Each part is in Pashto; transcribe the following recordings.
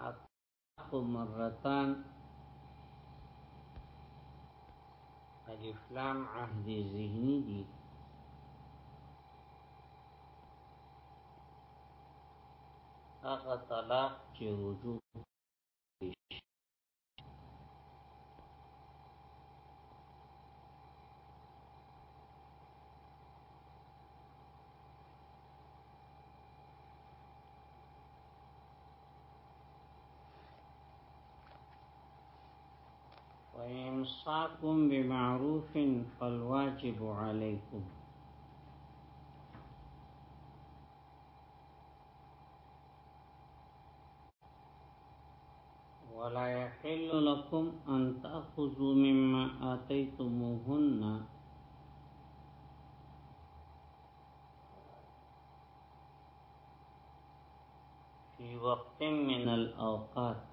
اطاق مرتان الف لام عهد ذهنی دی هغه طلاق چې وجوب اوصاكم بمعروف فالواجب عليكم ولا يحل لكم أن تأخذوا مما آتيتموهن في وقت من الأوقات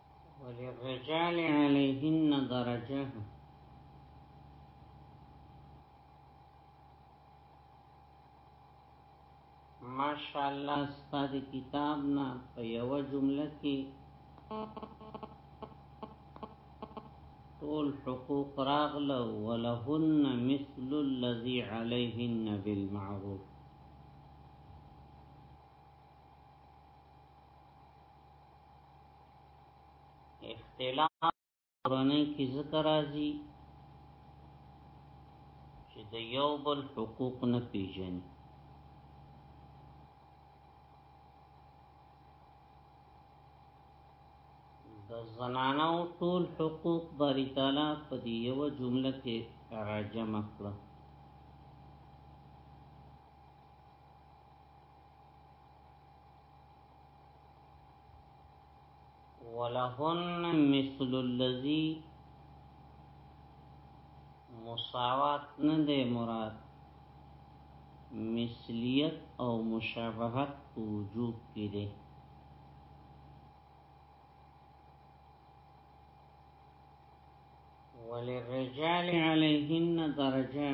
وللرجال علیهن درجه ماشاءالله ستاسو کتاب نه په یو جمله کې ټول حقوق راغله ولهن مثل الذي عليهن بالمعروف اختلاف قرآنی کی ذکر رازی چې د یو بل حقوق نه پیژني د زنانو ټول حقوق باری تعالی په دی یو جمله کې راجم کړ ولهن مثل الذي مساوات نه دی مراد مثلیت او مشابهت په وجوب کې دی وللرجال عليهن درجه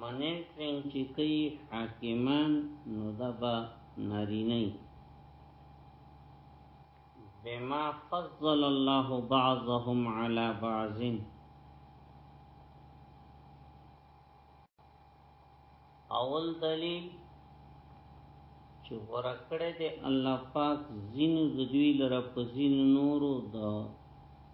منیټرینګ چې کوي حاکمان نو دا به نارینه بما فضل الله بعضهم على بعض اول دلیل چې ورکړه دې الله پاک زین زدوی لره په زین نورو د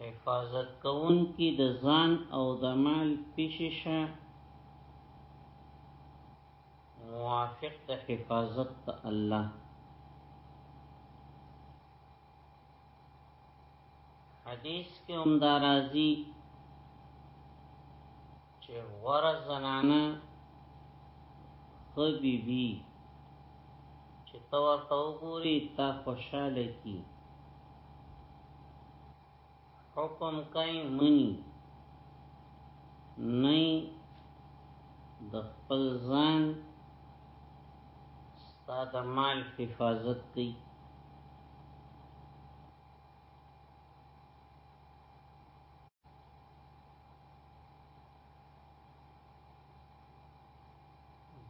حفاظت کون کی د ځان او د مال پیششه موافق د حفاظت د الله حدیث کې هم دارازي چې غوره زنانه خو بی بی چې تو ورته وګوري تا خوشاله کی حکم کوي منی نه د خپل ځان ستاسو مال حفاظت کوي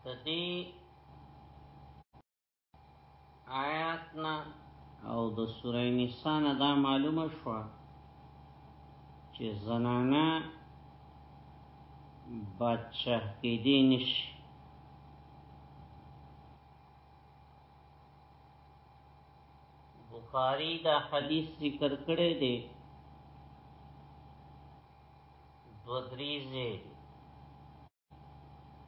د دې آیاتنا او د سورې نساء نه دا معلومه شو چې زنانه بچه کې دي نشي بخاری دا حدیث ذکر کړی دی دو دریزه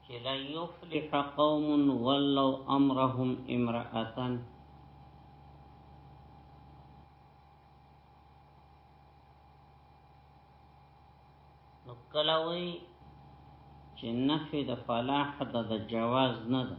چې لا یفلح قوم ولو امرهم امرأتن نو کله وی چې نفي د فلاح د جواز نه ده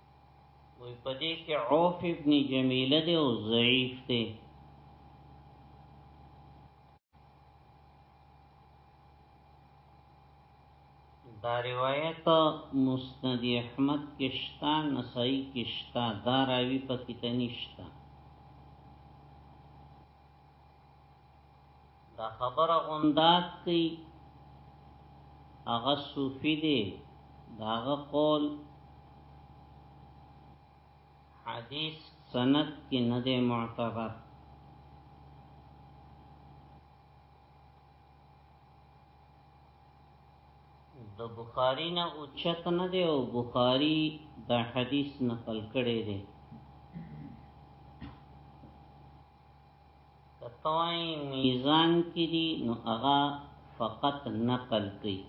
وی پدې کې عوف ابن جمیله دی او ضعیف دی دا روایت مسند احمد کې شتا نسائی کې شتا دا راوی پکې تنشتا دا خبره غوندات کوي هغه صوفي دی داغه قول حدیث سند کې نه دی معتبر د بخاری نه اوچت نه دی او بخاری دا حدیث نقل کړی دی کتوای میزان کې دي نو هغه فقط نقل کوي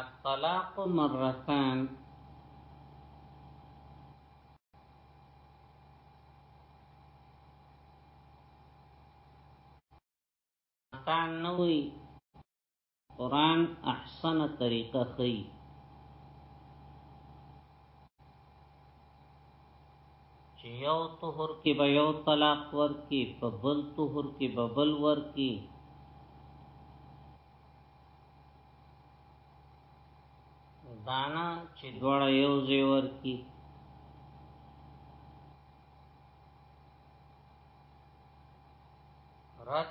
الطلاق مرتان مرتان نوی قرآن احسن طریقه خی چې یو طهر کې به یو طلاق ورکی په بل طهر کې به بل ورکی دانا چې دوړه یو ځای ورکی رد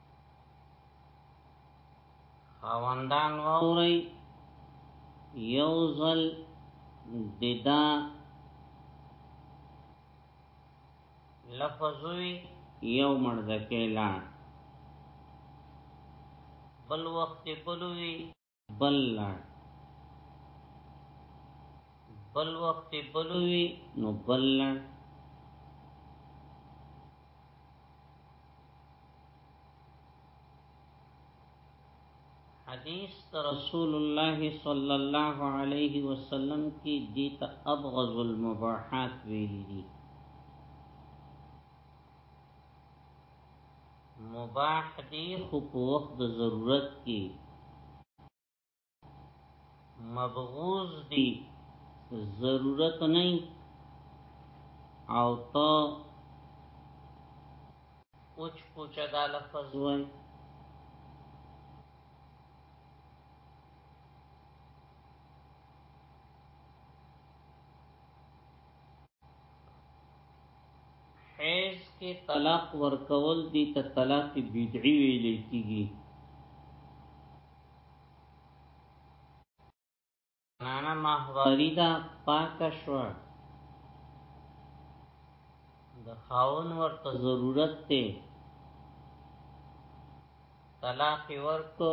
خواندان ووري یو ځل ددا لفظوی یو مرزکه لاړ بل وخت بلوی بل لړ بل وخت بلوي نو بل لړ حدیث رسول الله صلی الله علیه وسلم کی دیت ابغض المباحات ویلی دی مباح دی خو په وخت د ضرورت کې مبغوز دی ضرورت نه او ته اوچ پوچ دا لفظ وای حیز کې طلاق ورکول دي ته طلاق بدعي ویل کیږي نانا ماهواری دا پاک شو د خاون ورته ضرورت ته طلاق ورکو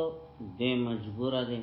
دې مجبور دي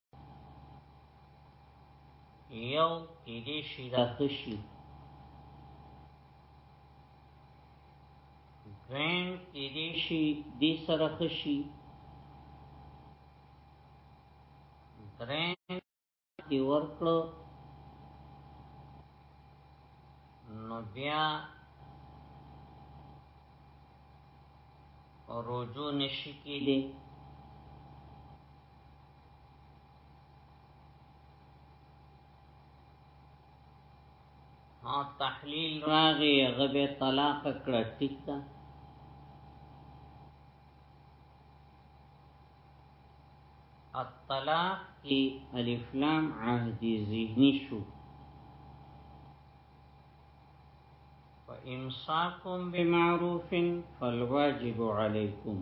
یو کې دې شي دا خشي دویم کې دې شي دې سره خشي دریم کې ورکړو نو بیا رجوع نشی کېدی ها تحلیل راغی غبه طلاق کړه ټیک ده الطلاق کی الف لام عهدی ذهنی شو فامساکم بمعروف فالواجب علیکم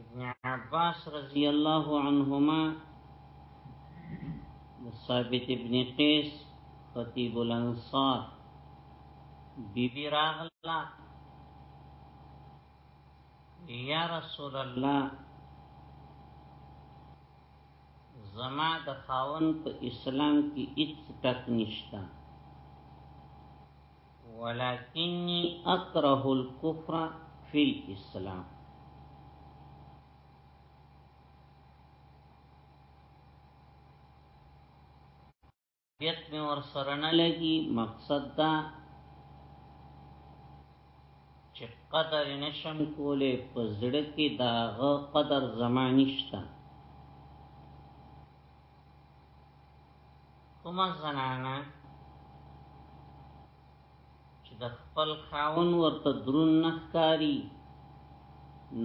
ابن عباس رضی الله عنهما ثابت ابن قیس خطیب الانصار بی بی راغلا یا رسول الله زما د خاون په اسلام کې هیڅ تک نشته ولكني اكره الكفر في الاسلام بیت می ور سره نه لګي مقصد دا چې قدر نشم کولې په زړه کې داغه قدر زمانشتہ کومه زنانه چې د خپل خاون ورته درون نخکاری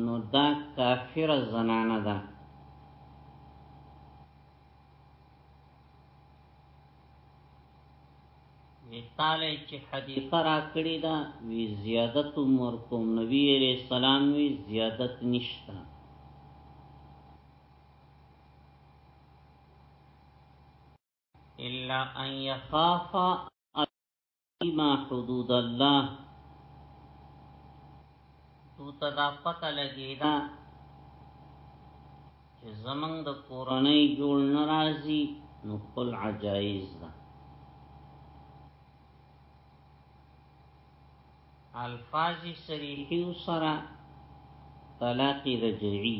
نو دا کافر زنانه ده ویتاله چې حدیقه را کړی دا وی زیادت عمر کوم نبی علیہ السلام وی زیادت نشته الا ان يخاف ما حدود الله تو تدا پته لګی دا چې زمنګ د کورنۍ جوړ ناراضي نو خپل عجایز ده الفاظ صریحی سره طلاق رجعی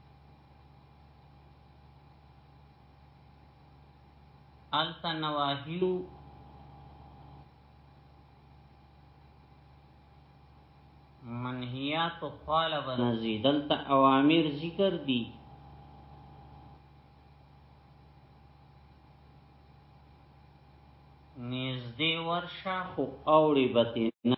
هلته نواهیو منهیات خواله بنزی دلته اوامر ذکر دی نزدې ورشه خو اوړي بتنه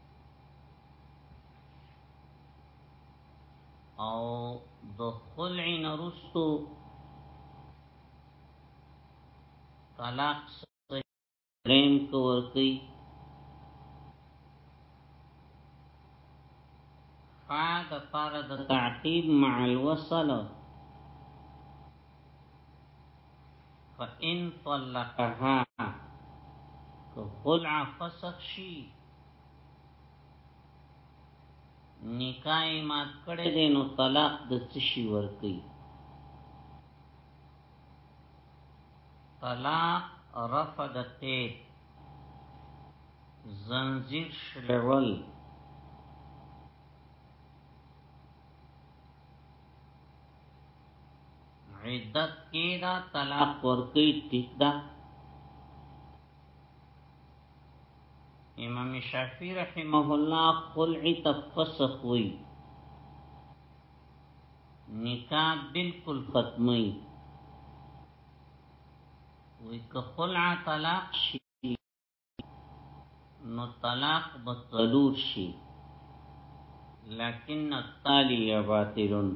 او د خلع نرستو طلاق سرین کور کوي فا د پار د تعقیب مع الوصل فإن طلقها که خلع فسخ شي نکاح مات کړي دي نو طلاق د څه شي ور کوي طلاق رفع د قید زنجیر شلول عدت کې دا طلاق ورکی ټیک ده امام شافعی رحمه الله خلع تفسخ وی نکاح بالکل ختمی وی که خلع طلاق شي نو طلاق بطلور شي لكن التالي باطل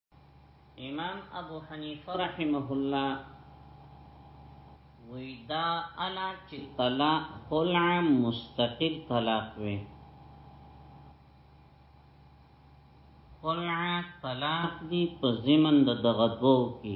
امام ابو حنیفه رحمه الله وی دا انا چې طلاق خلع مستقل طلاق وی خلع طلاق دی په زمن د دغه دوو کې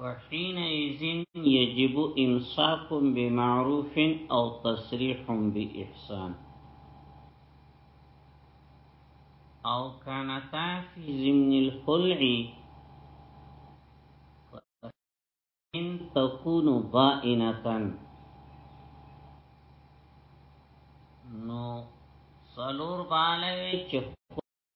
حينئذ يجب امساك بمعروف او تصريح باحسان او كانتا في ضمن الخلع ان تكون بائنه نو سلور بالوي چې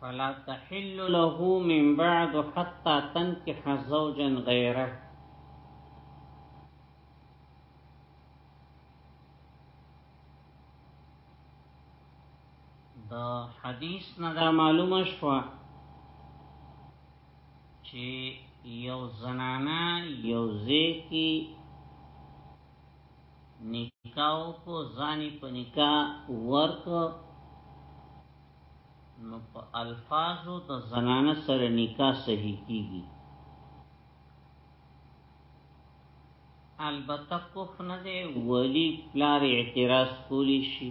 فلا تحل له من بعد حتى تنكح زوجا غيره دا حدیث نه دا معلومه شوه چې یو زنانا یو زیکی نکاو کو زانی په نکا ورک نو په الفاظو د زنانه سره نکاح صحیح کیږي البته کوف نه دی ولی پلار اعتراض کولی شي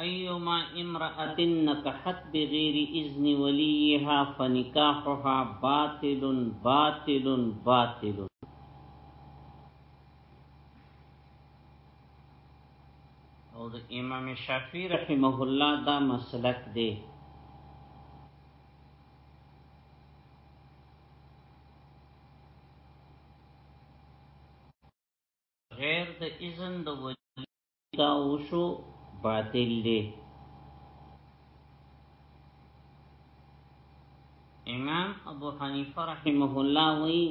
ایما امرأة نکحت بغیر اذن ولیها فنکاحها باطل باطل باطل او د امام شافعی رحمه الله دا مسلک دی غیر د اذن د وجود دا وشو باطل دی امام ابو حنیفه رحمه الله وی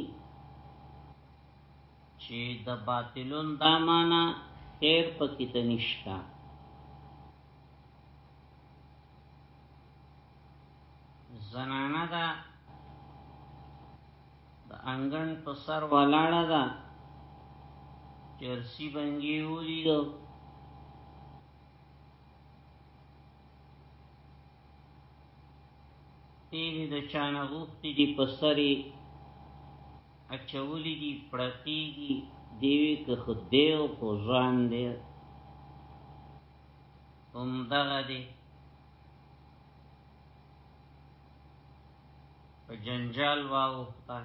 چې د باطلون دا معنا خیر پکې ته نشتا زنانه دا د انګن په سر ولاړه ده چرسی بنګي ولیدو تیری د چانه غوختی دی په سری اچولی دی پرتیگی دیوی که خود دیو خوزان دی ام دغه دی په جنجال واوخته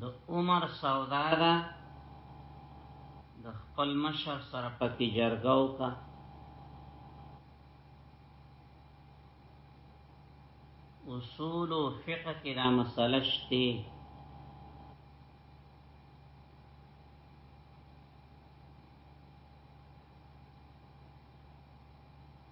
د عمر سودا ده د خپل مشر سره پکې جرګاو کا اصول او فقه کې دا مسله شته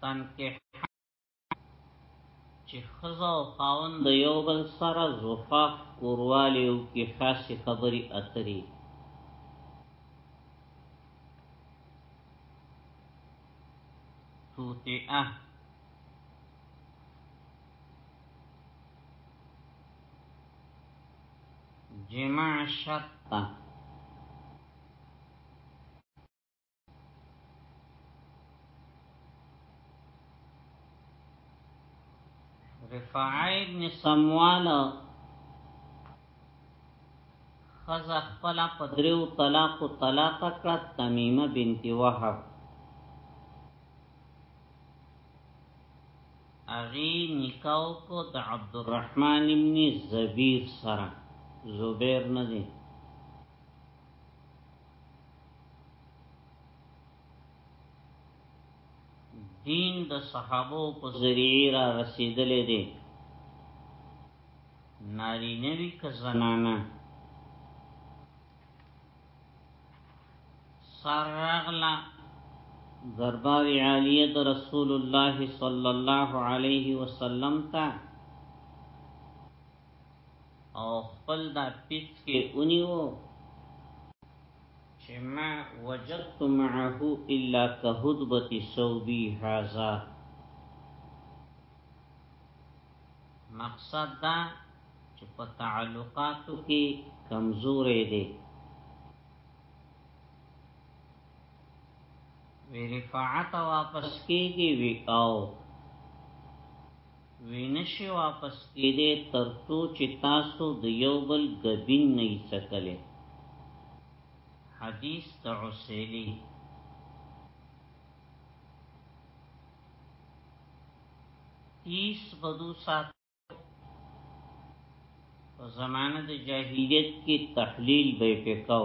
تنکه چې خزا او خاوند د یو بل سره زوفاف کوروالی او کې خاصې خبرې اترې توتیه جمع شرطه رفاعی ابن سموال خزا خپل په دریو طلاق او طلاق کړه تمیمه بنت وهب اغي نکاو کو د عبدالرحمن ابن زبیر سره زبیر نه دی دین د صحابو په ذریعه را رسیدلې دي ناری نوی که زنانه سر راغلا دربار عالیه د رسول الله صلی الله علیه وسلم ته او خپل دا پیس کې اونیو چې ما وجدت معه الا كهدبت صوبي هذا مقصد دا چې په تعلقاتو کې کمزورې دي وی رفاعت واپس کیږي وی او وینشی واپس کیدی تر څو چی تاسو د یو بل ګبین نه یی څکلی حدیث د عسیلی. تیس بدو ساتو په زمانه د جاهلیت کی تحلیل به پی کو.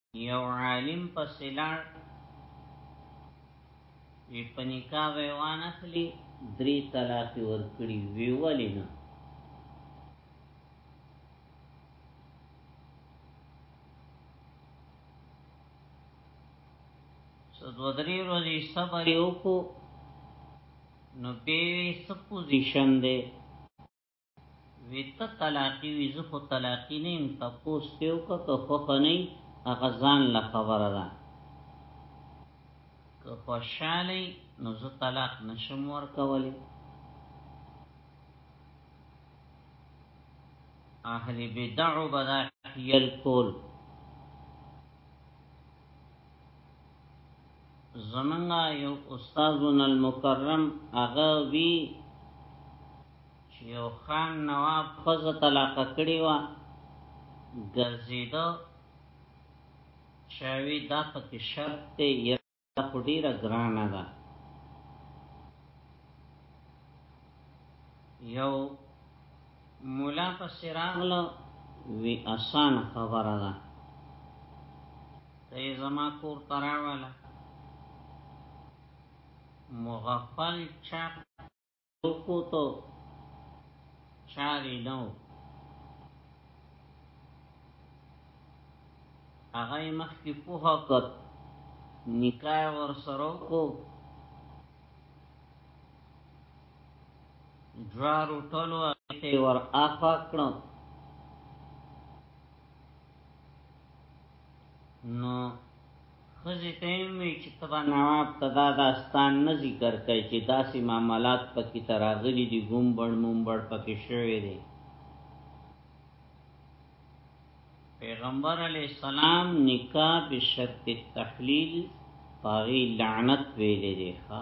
یو عالم پسې لاړ وی په نکاح به وان اخلي درې طلاق ورکړي وی ولې نه سو دو درې ورځې صبر یو کو نو به سپوزیشن دی وی ته طلاقی وی زه خو طلاقی نه يم تپوس تیو که که خوخ نه هغه ځان له خبره ده که خوشاله نو زه طلاق نشم ورکولی اهل بدع بدا حیل کول زمنګا یو استادون المکرم هغه وی چې یو خان نواب خزه طلاق کړی و ګرځیدو چاوی دا پکې شرط دی یا خو ډیره ګرانه ده یو مولا په سراغلو وی آسان خبره ده ته زما کور تراواله مغفل چاپ کو ته چاري نو هغه مخ کې په حقت نکاح ور سره کو جوارو ټولو ته ور افا کړو نو خزی تیمی چې تبا نواب تدا داستان نه ذکر کوي چې داسې معاملات پکې تراغلي دي ګومبړ مومبړ پکې شوی دی پیغمبر علی السلام نکاح به شرط تحلیل پاغي لعنت ویلې دی ښا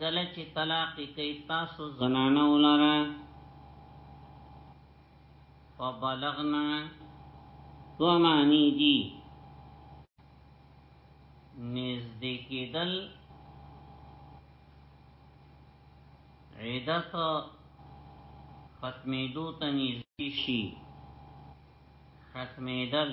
کله چې طلاق کوي تاسو زنانه ولاره فبلغنا دو معنی دی نزدې کېدل عیدت ختمېدو ته نږدې شي ختمېدل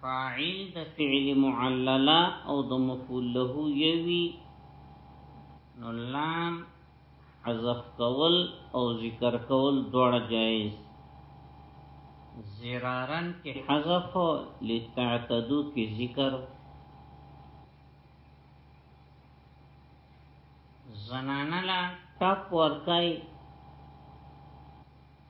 فاعل د فعل معللا او د مفعول له یوی نو لام حذف کول او ذکر کول دوړ جایز زرارن کې حذف لتعتدو کې ذکر زنانه لا ټاپ ورکای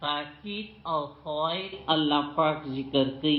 تاکید او فوائد الله پاک ذکر کوي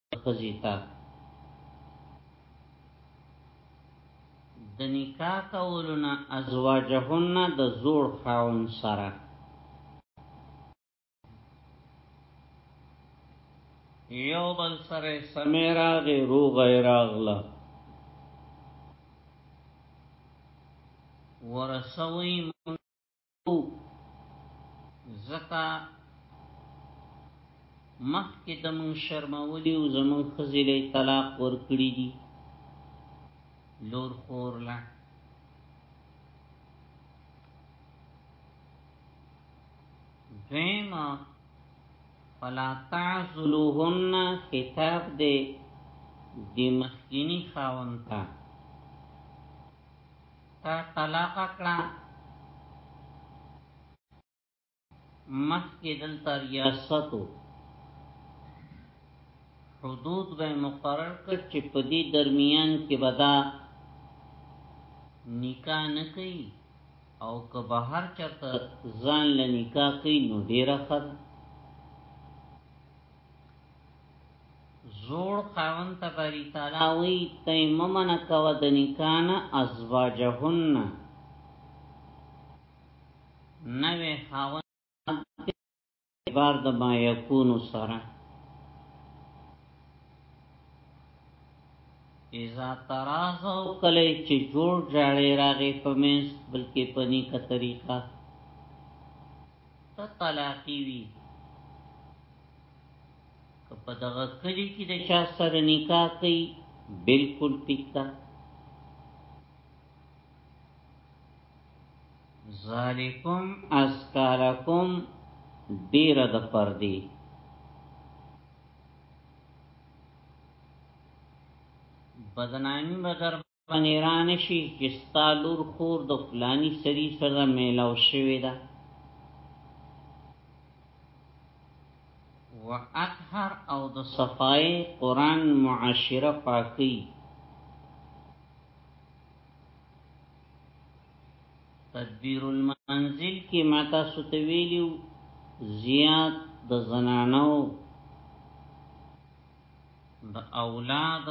خزی تا د نکاح کولونه ازواجهن د زوړ خاون سره یو بل سره سمیرا غیرو غیراغلا ورسوی زکا مخ کې د مون شرمولي او زمون خزلې طلاق ورکړي دي لور خور لا دیمه فلا تعذلوهن خطاب دے دی مخینی خاونتا تا طلاق کړه مخ کې دلته ریاستو حدود به مقرر کړ چې په دې درمیان کې بدا نکاح نه کوي او که بهر چرته ځان له نکاح کوي نو ډیره خره زوړ قانون ته باری تعالی وی تیممن کوا د نکان ازواجهن نوې خاون بار د ما یکون سره اذا ترازو کله چې جوړ جاړې راغې پمنس بلکې پني کا طریقه ته طلاقي وی که په دغه کلی کې د چا سره نکاح کوي بالکل ټیکتا ذالکم اسکارکم ډیر د پردی بدنامی بدر پنیران شي چې ستا لور خور د فلانی سری سره میلاو شوی ده و اطهر او د صفای قران معاشره پاکي تدبیر المنزل کې ماته ستویلیو زیات د زنانو د اولاد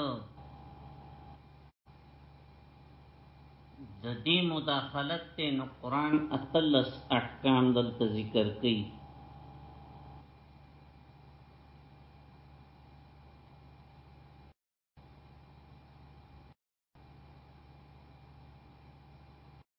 د دې مداخلت ته نو قران اتلس احکام دلته ذکر کړي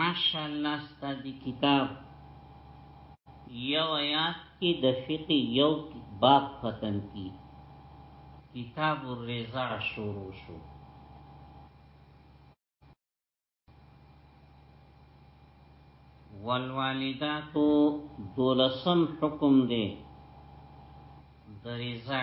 ماشاءالله ستا دی کتاب یو آیات کی د فقه یو باب ختم کی کتاب الرضا شروع شو والوالدات دولسم حکم دی د رضا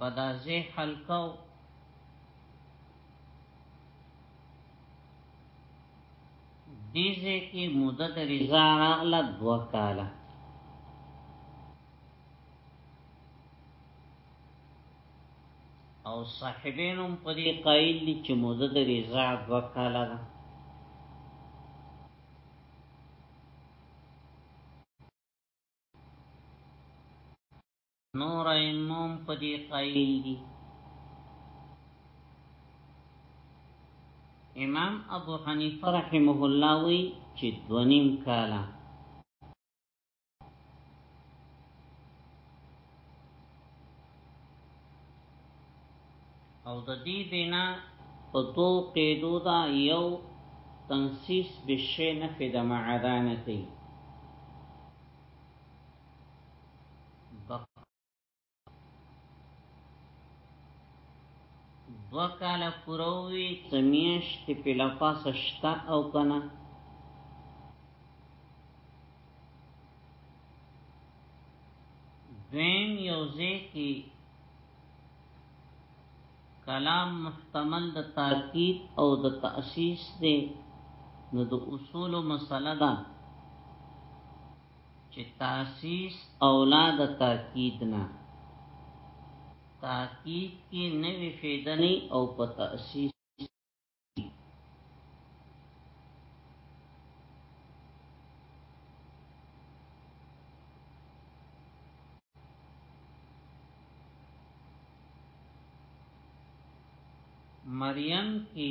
بدازه حلقو دیزه کی مدد رضا راغلا دو کالا او صاحبینم پدی قائل دی چه مدد رضا دو کالا دا نور ایموم په دې قائل دي امام ابو حنیفه رحمه الله وی چې دونیم کالا او د دې بنا په تو قیدو دا یو تنسیس بشه نفی دا معدانه کوي بقا دو کالا پرووی تمیشت پلپا سشتا او کنا دویم یوزه کی کلام محتمل د تاکید او د تأسیس دی نو د اصول مسله ده چې تاسیس اولاد تاکید نه تاکید کې نوې فیدنې او په تاسیس مریم کې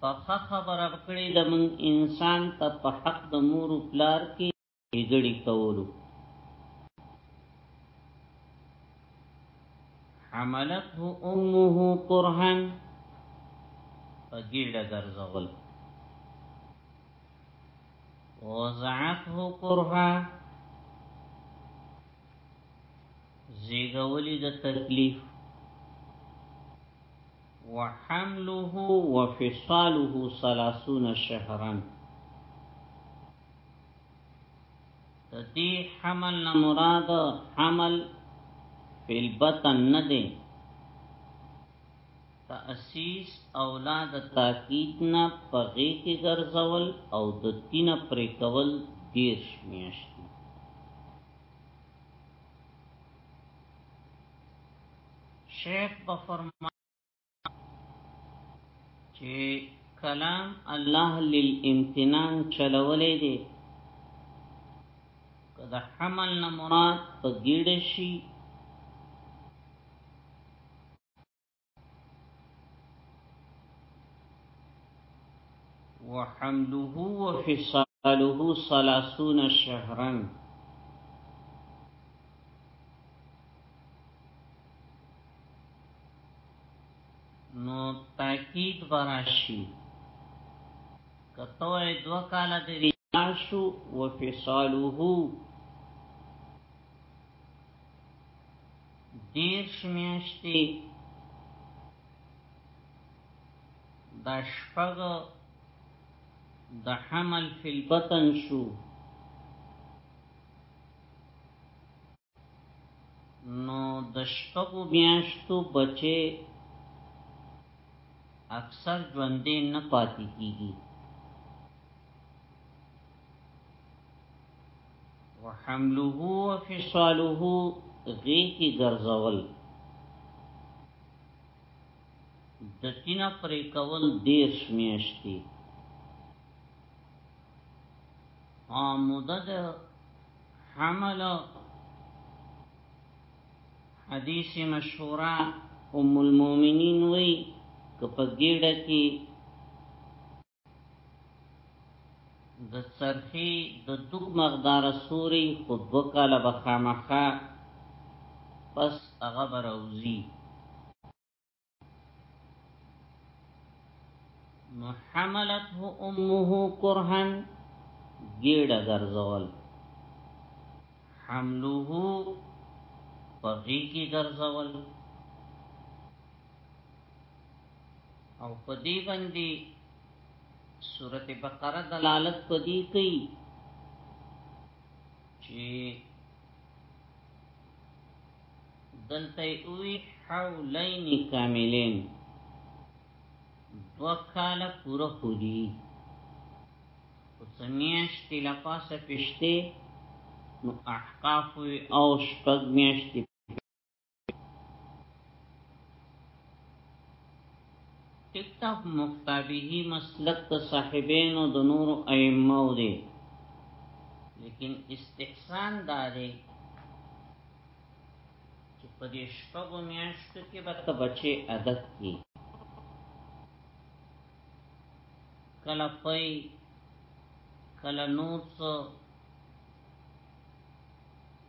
په خه خبره کړی د من انسان ته په حق د مور او پلار کې جګړې کولو حملته امه کرها په ګډه ګرځول وزعته کرها زیګولی د تکلیف وحمله وفصاله 30 شهرا تدی حمل نه مراد حمل فی البطن نه دی تأسیس اولاد تاکید نه پغې کې ګرځول او د تینه پرې کول دیرش میاشتې شیخ په فرمان چې کلام الله للامتنان چلولې دي کدا حمل نه مراد په ګډه شي وحمده وفصاله ثلاثون شهرا نو تاکید براشی کتو دو کالا دری ناشو وفصاله دیرش میاشتی دا شپږ د حمل فی البطن شو نو د شپږو میاشتو بچي اکثر ژوندې نه پاتې کیږي وحمله وفصاله غی کی ګرځول د تینا پرې کول ډیر شمیشتي ا مدد حمل حدیث مشهوره ام المؤمنین وی کپ ګیډه کی د څرخي د دوک مقدار سوري خو دو کاله به خامخا پس هغه به راوځي نو حملته امه کرهن ګیړه ګرځول حمله په غیږي ګرځول او په دې باندې سورته بقره دلالت پدې کوي چې دلته وی حولین کاملین وکال پورا خودی او سمیاشتی لپاسه پشته نو احقاف او شپږ میاشتې کتاب مفتابه مسلک د صاحبین او د نور ائمه او دی لیکن استحسان داري چې په دې شپږو میاشتو کې به ته بچي عادت کی کله پي کله نور څو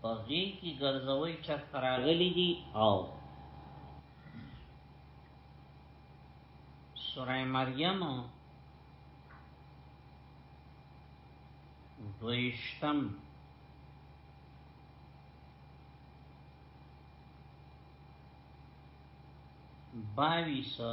په غي کې ګرځوي چرته راغلي دي او سوره مریم دویشتم باویسه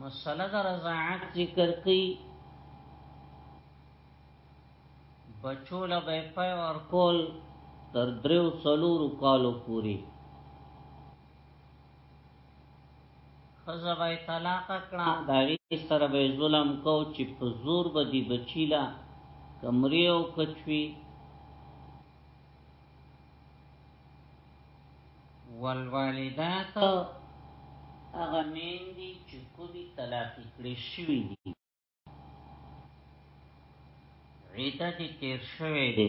مسله د رضاعت ذکر کوي بچو له به پي ور کول تر دریو څلورو کالو پوري خزه به طلاق کړه داغي سره به ظلم کو چې په زور به دی بچیلا کمرې او کچوي والوالدات هغه مين دي چې کومي طلاق کړې شوې دي عیدت تیر شوی دی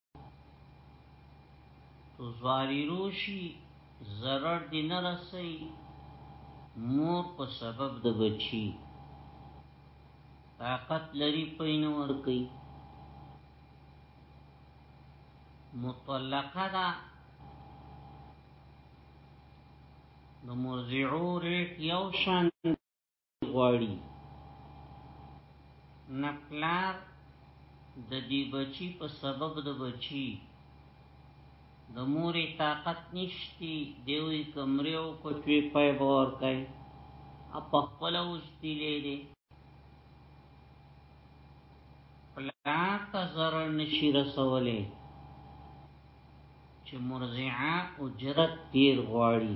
تو زواری روشی ضرر دی نرسی مور په سبب د بچی طاقت لري پین ور کوي مطلقه دا نو مرضعو ریټ یو شان غواړي نه پلار د دې بچي په سبب د بچي د مورې طاقت نشتی دیوی کمرې او کوچوي پای باور کوي اپا خپل اوس دی لیدې پلار ته ضرر نشي رسولې چې مرضعه اجرت تیر غواړي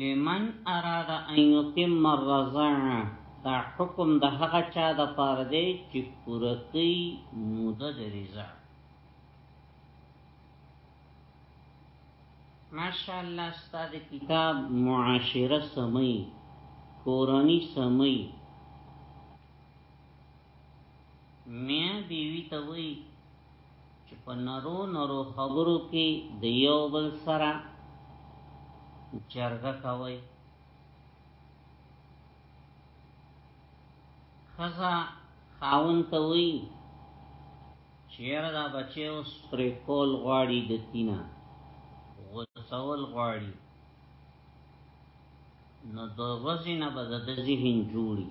لمن اراد ان یتم الرضاعه دا حکم د هغه چا د پاره دی چې پوره کوي موده د رضا ماشاءالله استاد کتاب معاشره سمي کورنی سمي میا بیوی ته وی چې په نرو نرو خبرو کې د یو بل سره جرګه کوي خزا خاون ته وی چیر دا بچه اوس پرې کول غواړي د تینا غوڅول غواړي نو د ورځې نه به د ذهن جوړي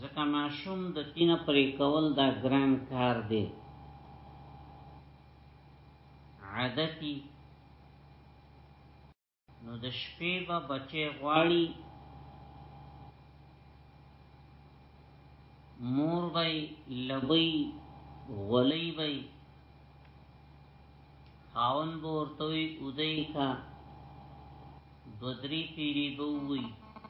ځکه ماشوم د تینه پرې کول دا ګران کار دی عادتي نو د شپې به بچي غواړي مور به لبي غولي به خاون به ورته وي اودای کا دو درې پیری به وي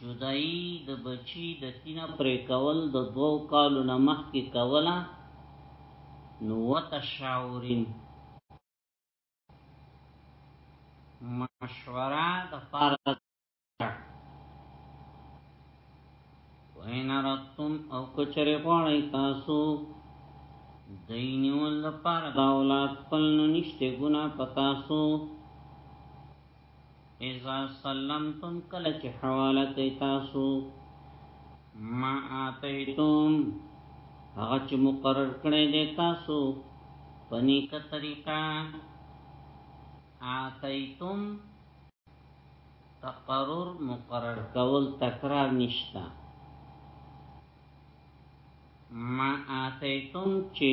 جدائی د بچی د تینه پرې کول د دوو کالو نه مخکې کوله نو وتشاورین مشوره د پاره وین رتم او کچره غواړی تاسو دینیول لپاره دا اولاد پلنو نشته ګنا پتاسو اذا سلمتم کله چې حواله کوي تاسو ما اتیتم هغه چې مقرر کړی دی تاسو په نیکه طریقه اتیتم تقرر مقرر کول تکرار نشتا ما اتیتم چې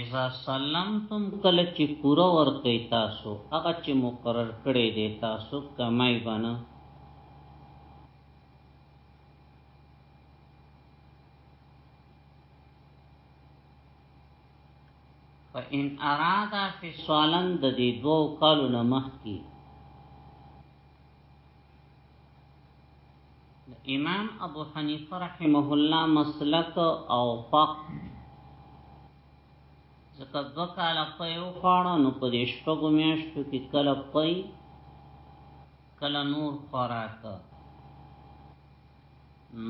اذا سلمتم کله چې پوره ورکړئ تاسو هغه چې مقرر کړی دی تاسو کمای بنه فإن ارادا فی سوالن د دې دوو کالو نه مخکي امام ابو حنیفه رحمه الله مسلک او فقه ځکه دوه کاله په یو خواړه نو په دې شپږو میاشتو کې کله پي کله نور خوراک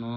نو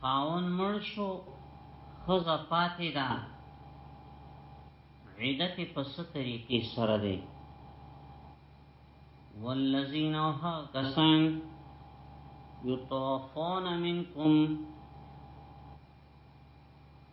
خاون مړ شو خزه پاتې ده عیدت په ست طریقې سره دی والذین ها کسان یتوفون منکم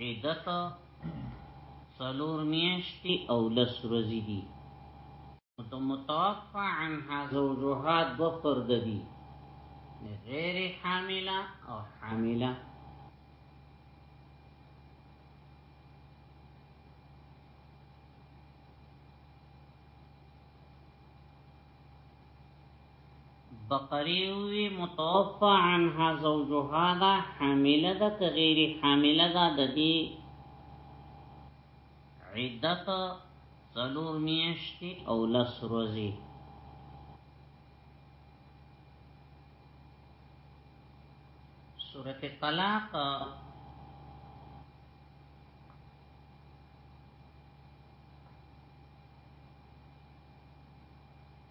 عدت سلور میاشتی او لس روزی دی د متوفا عنها زوجها دو پرد دی غیر حامله او حامله بقری وی متوفا عنها زوجها دا حامله ده که غیر حامله ده ددی عدت څلور میاشتی او لس روزی سورت طلاق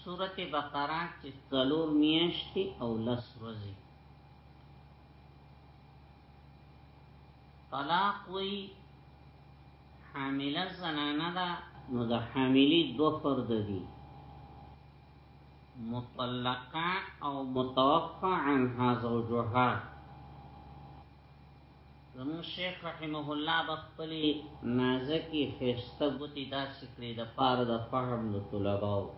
سورت بقره چې څلور میاشتې او لس ورځې طلاق وی حامله زنانه ده نو د حاملی دو فرد دي مطلقه او متوفى عنها زوجها زمون شیخ رحمه الله بخپلی نازکی خیسته گوتی دا سکری دا پار دا فهم دا طلباو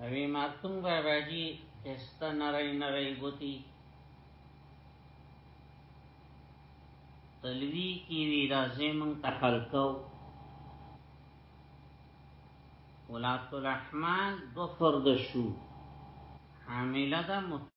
اوی ماتون بابا جی خیسته نرائی نرائی گوتی تلوی کیوی دا زیمن تخلقو ولات الرحمن دو فرد شو حامله دا مطلب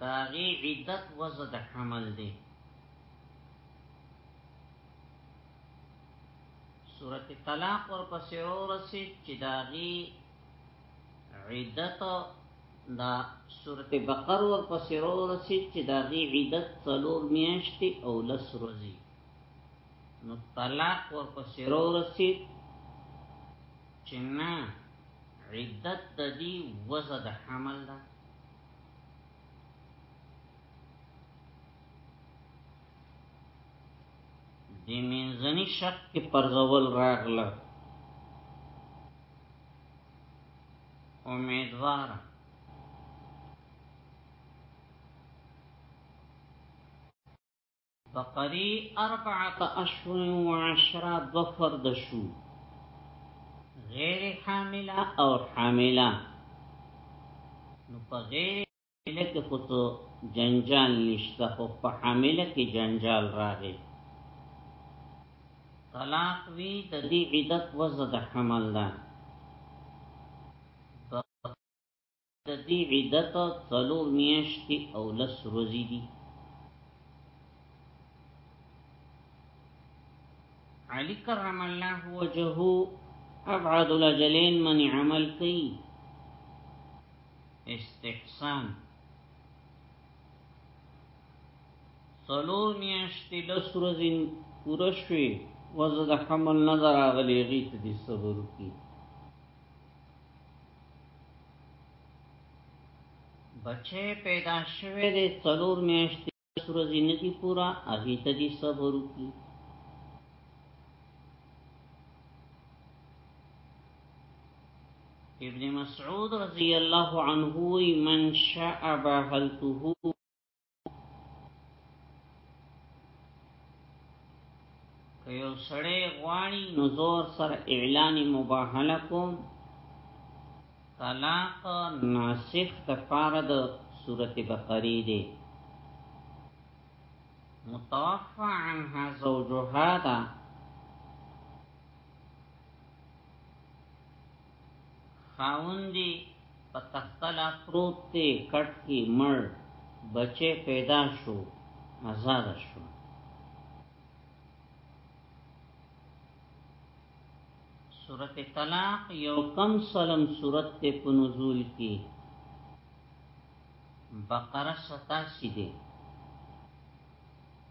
داغي عدت وزد حمل دی سورت طلاق ورپسې ورسید چې داغي عدت دا سورت بقر ورپسې ورسید چې داغي عدت څلور میاشتې او لس ورځې نو طلاق ورپسې ورسید چې نه عدت د دې وزد حمل ده د منځني شق کې پرځول راغله امیدوار بقری اربعت اشهر و عشرا دو فرد شو غیر حامله او حامله نو په غیر حامله کې خود جنجال نشته خو په حامله کې جنجال راغی طلاق وی د دې عدت وزد حمل ده د دې عدت څلور میاشتې او لس ورځې دي علی کرم الله وجهه ابعد الاجلین من عمل کوي استحسان څلور میاشتې لس ورځې پوره شوې وزه د حمل نظر اغلې غیت دي صبر کی بچه پیدا شوه دی څلور میاشتې ورځې نه دي پورا هغه ته دي صبر وکړي ابن مسعود رضی الله عنه من شاء بهلته که یو سړی غواړي نو زور سره اعلان مباهله کوم طلاق ناسخ د پاره د سورته بقره دی متوفى عنها زوجها دا خاوند یې په تخته لا پروت دی، کټ کې مړ، بچی پیدا شو، ازاده شوه. سورت طلاق یو کم سلم سورت ته په نزول کې بقره 87 دی.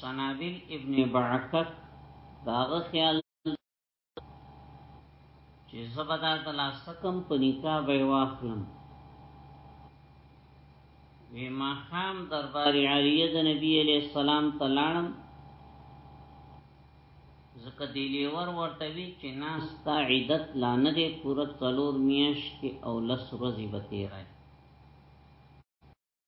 سنابل ابن برکت داغه خیال چې زبدا د لاسکم په نکاح به واخلم وی ما خام دربار عالیه د نبی علی السلام تلانم زکه دی لیور ورته وی چې ناس تا عیدت لانه دې پوره څلور میاشتې او لس ورځې به تیرای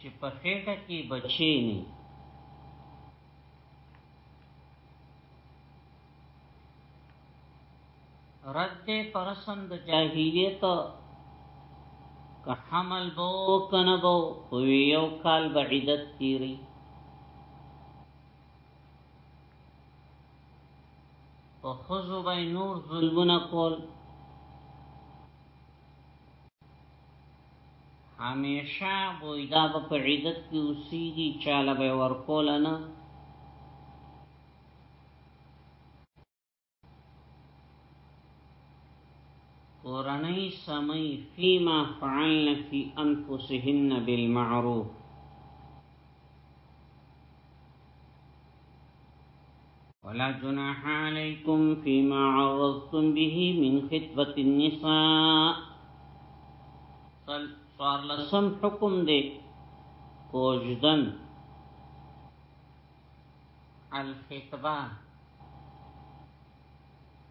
چې په خېټه کې بچی نه رد پرسن د جاهلیت که حمل بو کنه بو خو یو کال به عدت تیری په خزو به نور ظلمونه کول همیشه بویدا به په عیدت کې اوسیږي چاله به ورکول نه کورنۍ سمي فيما فعلن في انفسهن بالمعروف ولا جناح عليكم فيما عرضتم به من خطبة النساء صار لسم حكم دي وجدن الخطبه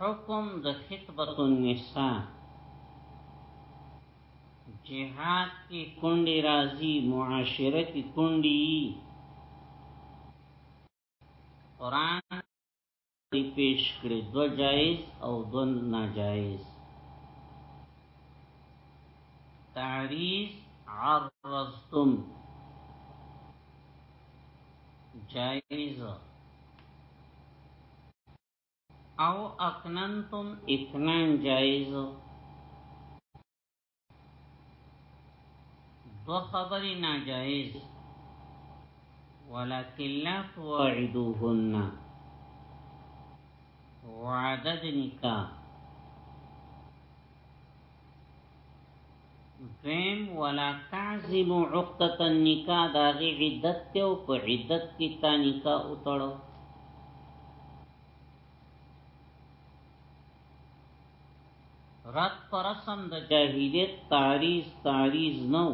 حکم د خطبت النساء جهاد کی کندی رازی معاشره کی کندی قرآن پیش کړي دو جایز او دو ناجایز تعریض عرضتم جائز او اکننتم اکنان جائز دو خبری ناجائز ولكن لا تواعدوهن وعدد نکاح دویم ولا تعظم عقدت النکاح داغی عدت تیو پا عدت کی تا نکاح اتڑو رد پر رسم د جاهلیت تعریض تعریض نو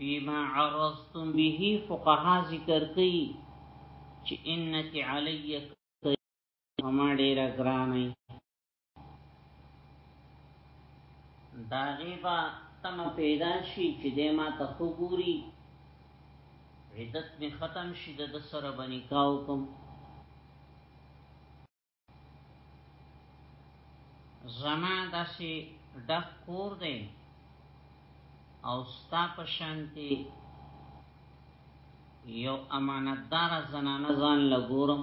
فيما عرضتم به فقها ذکر کوي چې انك عليك فما ډیر ګرانه دا غیبا تم پیدا شي چې د ما ته وګوري عدت می ختم شي د سره باندې کاو کوم زما داسې ډک کور دی او ستا په شانتي یو امانتدار زنانه ځان لګورم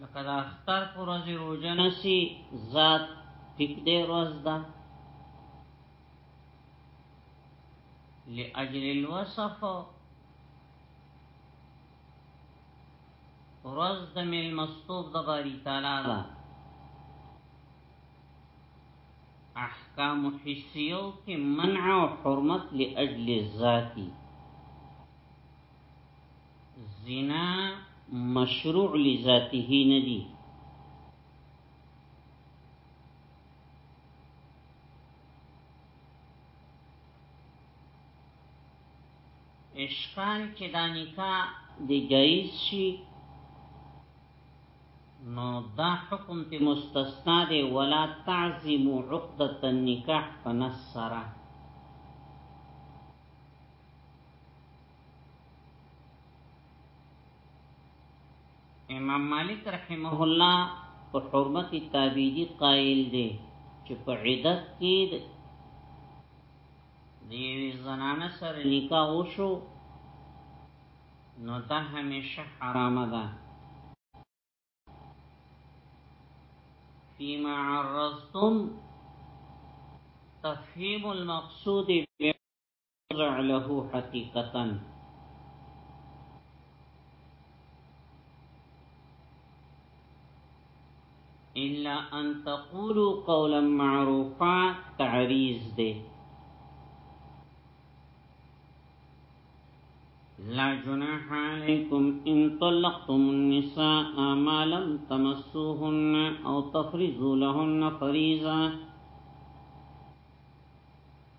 لکه دا اختر پر ورځ روزه نسی ذات ټیک دی روز ده لاجل الوصف روز د مل مستوب د باری تعالی دا احکام حسیو کی منع و حرمت لاجل ذاتی زنا مشروع لذاته ندی اشکال چې دا نکاح دی جایز شي نو دا حکم ته مستثنا دی ولا تعظم عقدة النکاح فنصره امام مالک رحمه الله په حرمت تابعیدی قائل دی چې په عدت کې د یوې زنانه سره نکاح وشو نو دا همیشه حرامه ده فيما عرضتم تفهيم المقصود له حقيقة إلا أن تقولوا قولا معروفا تعريز ده لا جناح عليكم إن طلقتم النساء ما لم تمسوهن أو تفرزوا لهن فريزا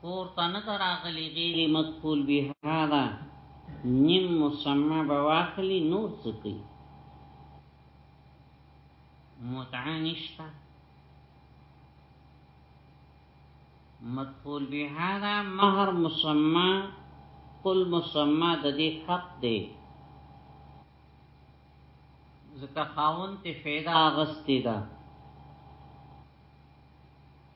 کور ته نه دراغلی غیر مدخول به هذا نیم مسمى بواخلی نور څکی متعه نشتا مدخول به هذا مہر مسمى کل مسمى د دې حق دی ځکه خاون ته فایده اغستې ده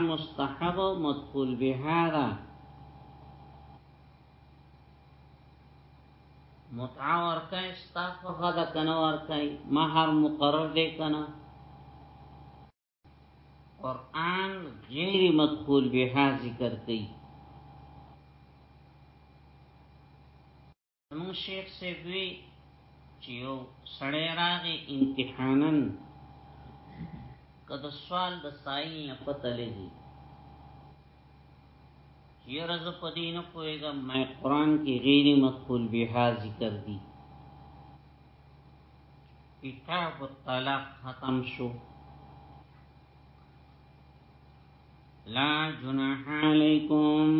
مستحب او مدخول بها دا متعا ورکای ستا خوخه دا کنه ورکای مهر مقرر دی کنه قرآن غیر مدخول بها ذکر کئی زمون شیخ صاحب وی چې یو سړی راغی امتحانن کده سوال د سایل نه پته لګي یو رز په دین کویګم مې قران کې غیر مقبول به ذکر دي کتاب الطلاق ختم شو لا جناح علیکم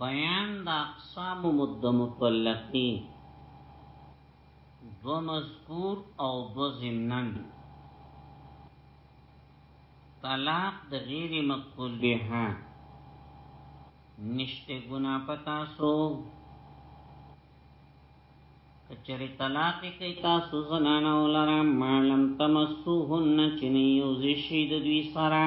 بیان د اقسام مد متلقی دو مذکور او دو زمنن طلاق د غیر مقبول بها نشته ګنا پتا سو کچری طلاق کی تاسو زنانه ولرا معلم تمسوهن چنیوزی شید دوی سره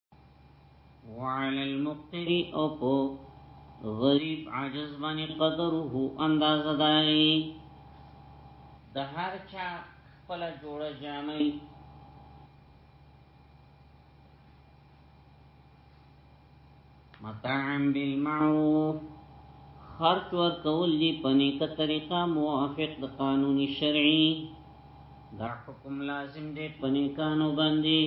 وعلى المقتر او په غریب عاجز باندې قدره انداز داري د هر چا خپل جوړه جامې متاعا بالمعروف خرچ ورکول دی پنیکه طریقه موافق د قانون شرعی دا حکم لازم دی پنیکانو باندې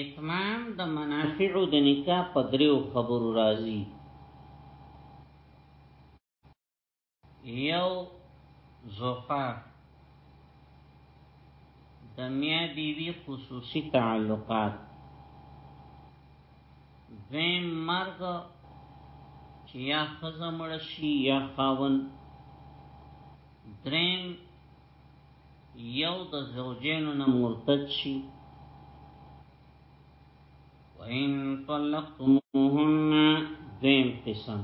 اتمام د منافعو د نکاح په دریو خبرو راځي یو زوفا د میا بیوی خصوصي تعلقات دویم مرګ چې یا خزمړ شي یا خاون دریم یو د زوجینو نه مرتد شي وین طلقتموهن دیم قسم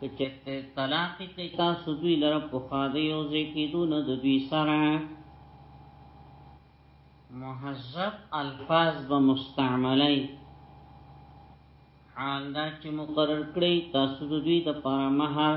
کچه طلاق کی تاسو دوی لره په خاده یو ځکه دو نه د دوی سره محذب الفاظ به مستعملی حال دا چې مقرر کړی تاسو دوی د پاره مہر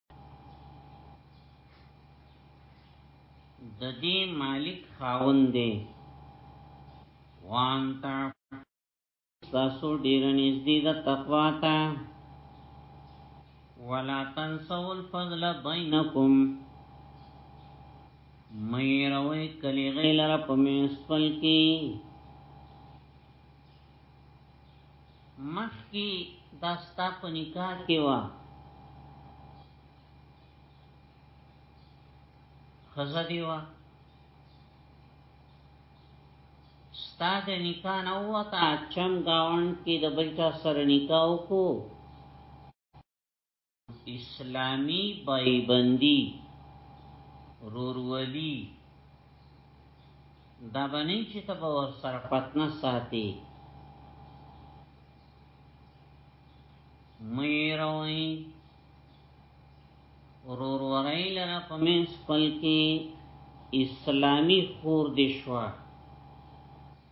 د دې مالک خاوند دی وان تا تاسو ډیر نږدې د تقوا ته ولا تنسوا الفضل بینکم مې راوي کلی غیلره په مې سپل کې مخکي دا ستا په نکاح کې وا خزه دی وا ستا د نکاح نه وتا چم گاون کې د بلچا سره نکاح وکړو اسلامی بایبندی رورولی دا باندې چې ته به ور سره پتنه ساتي مې راوي ورور ورای لره په من خپل کې اسلامی خور دي شو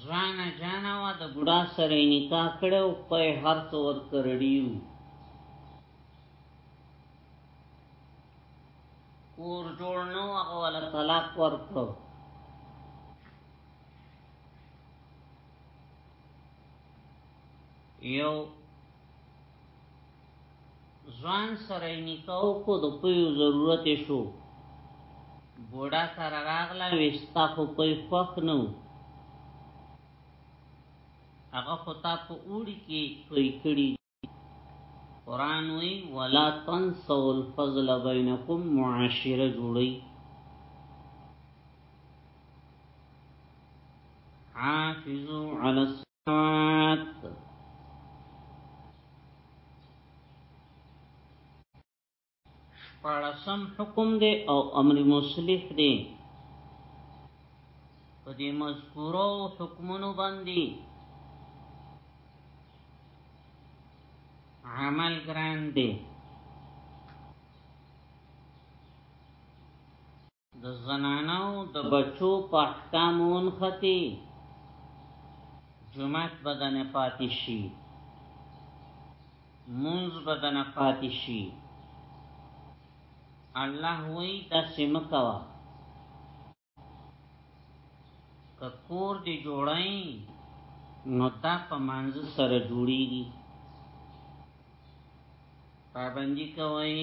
ځوانه جانا وا د بوډا سره نکاح کړو په هر څو ور کړیو کور جوړ نو هغه ول طلاق ورکړو یو ځوان سره نکاو کو د پویو ضرورت شو بوډا سره راغله وستا خو پوی خوخ نو هغه خو تا په اوړي کې پوی کړی قران وی ولا تنسوا الفضل بینکم معاشره جوړی حافظوا علی شپاړسم حکم دی او امر مصلح دی په دې مذکورو حکمونو باندې عمل ګران دی د زنانو د بچو په احکامون خطی جمعت بدن پاتی شي منز بدن پاتی شي الله وی دا سمکوا که کور دی جوړای نو دا په منز سره جوړیږي پابندی کوي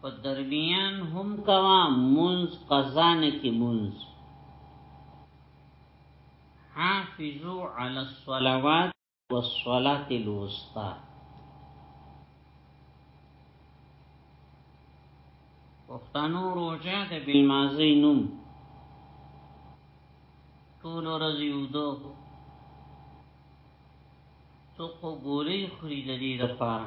په درمیان هم کوا منز قزان کی منز حافظو علی الصلوات والصلاة الوسطى پښتنو روجه د بیمازی نوم ټول ورځ یو دو څوک ګولې خوري د دې لپاره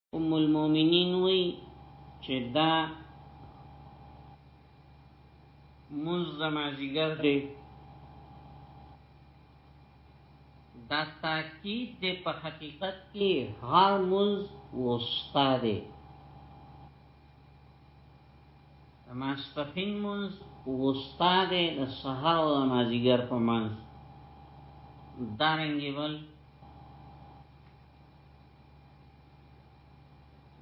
ام المؤمنین وی چې دا منظمه زیګر دی دا تاکید دی په حقیقت کې هر منز وستا دی ماسپخین منز وستا دی د سهار او مازیګر په منز دارنګي ول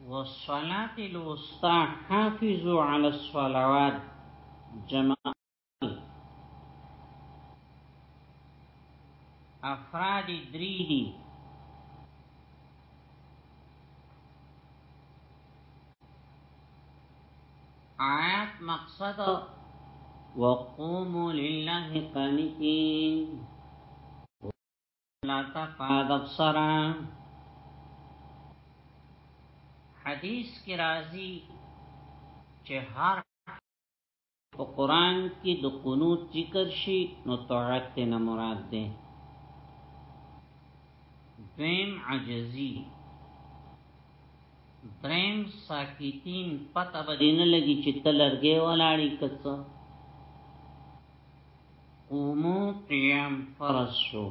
والصلاة الوسطى حافظوا على الصلوات جمع افراد دری دی آیات مقصد وقوموا لله قانتين لا تفاد ابصرا حدیث کی راضی چې هر په قران کې د قنوت ذکر شي نو طاعت نه مراد ده دویم عجزی دریم ساکتین پته بدین لګی چې تلرګې ولاړی کڅو قومو قیام فرض شو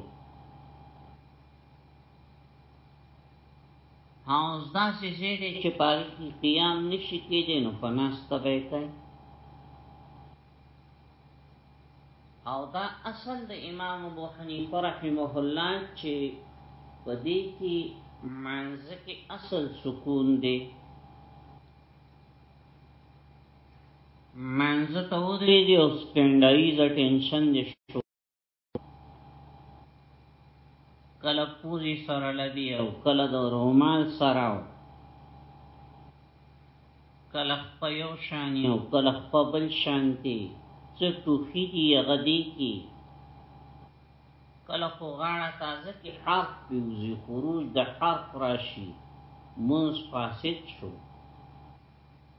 او دا چې زیده چې پاری کی قیام نشی کی دی نو پناستا بیتای او دا اصل د امام ابو حنیفه رحمه الله چې په دې کې منځ کې اصل سکون دی منځ ته ودرېږي او سپنډایي د ټینشن دې شو کله پوزي سره لدی او کله د رومال سره او کله په یو شان او کله په بل شانتي څه ټوخي دي غدي کی کله خو غاړه تازه کی حرف پیوزي خروج د حرف راشي منځ فاسد شو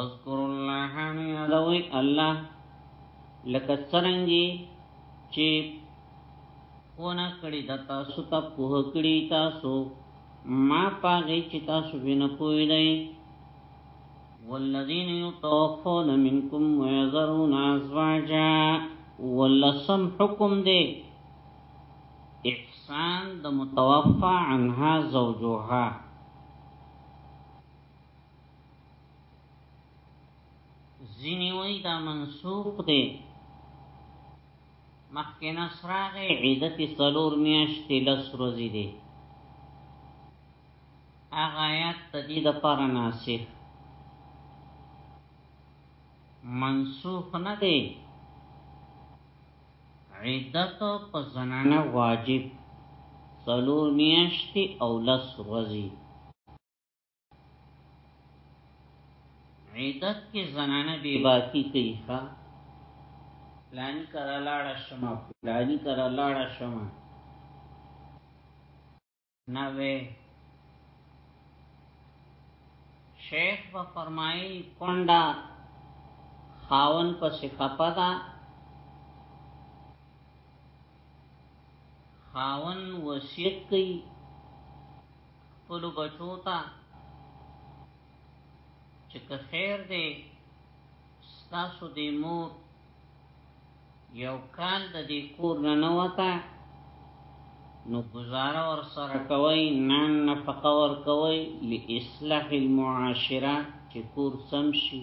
اذکر الله نو یادوي الله لکه څنګه چې کونه کړی د تاسو ته په کړی تاسو ما پاګی چې تاسو وینې پوی دی والذین یتوفون منکم ويذرون ازواجا ولسم حکم دی احسان د متوفا عنها زوجها زینی وی دا منسوخ دی مخکې نصراغ عیدت سلور میاشتی لس روزی دی اغا آیات تدی دا پر ناسخ منسوخ نه دی عیدت په زنانه واجب سلور میاشتی او لس روزی عیدت کې زنانه بی باکی کوي ښا پلانی کرا لاړه شمه پلانی کرا لاړه شمه نوې شیخ په فرمایي کونډه خاون په صفه ده خاون وصیت کوي خپل بچو ته چې که خیر دی ستاسو د مور یو کال د دې کور نه نوتا نو گزاره ور سره کوي نن نفقه ور کوي لاصلاح المعاشره چې کور سم شي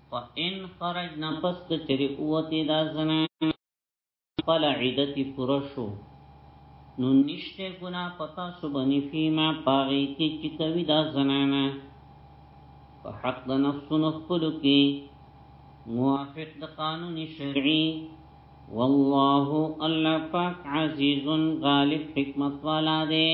فإن خرجنا پس کچری اوتی دا زنان خپل عیدت پوره شو نو نشته ګنا پتا سبنی فیما پاغی کی چې کوي دا زنانه په حق د نفسونو خپل کی موافق د قانون شرعي والله الله پاک عزیز غالب حکمت والا دی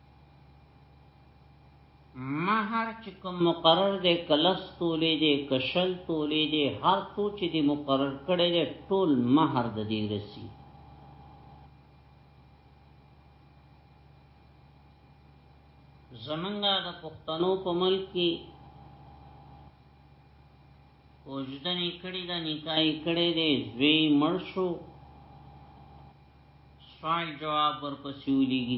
مہر چې کوم مقرر دی کلس تولې دی کشل تولې دی هر څو چې دی مقرر کړي دی ټول مہر د دې رسی زمنګا د پښتنو په ملک کې اوجدنې کړي دا نکای کړي دی زوی مرشو سوال جواب ورپسې ولېږي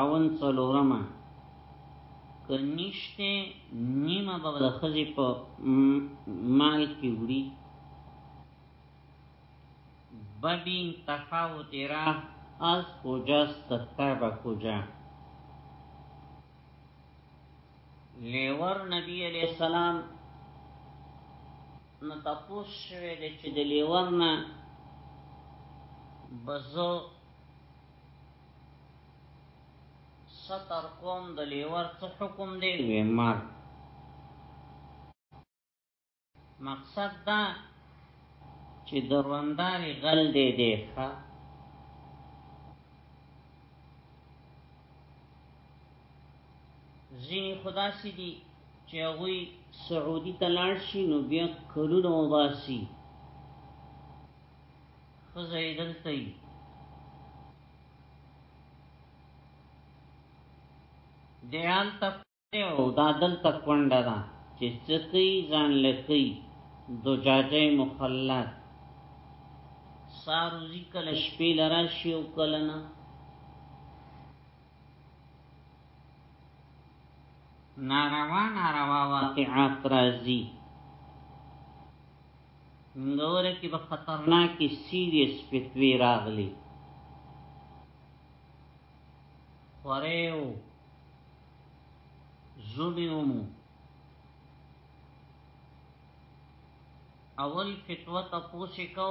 اون څلورمه که نشته نیمه به د خزی په مال کې وړي ببی انتها و تیرا از کجا ستکر با کجا لیور نبی علیہ السلام نو تپوس شوه چې د لیور نه بزو ستر کوم د لیور څه حکم دی وی مر مقصد دا چې درونداري غل دی دی ښا ځینې خدا سي دي چې هغه سعودي ته لاړ شي نو بیا کلونه وباسي خزه دلته ای دیال تک او دا دلته کونډه ده چې څکی ځان لکی دو جاجه مخلات ساروزی کل شپی لراشی او کلنا ناروا ناروا واقعات رازی نوموړی کې به خطرناکې سیریس فتوی راغلی خوری او زومی اومو اول فتوه تپوسی کو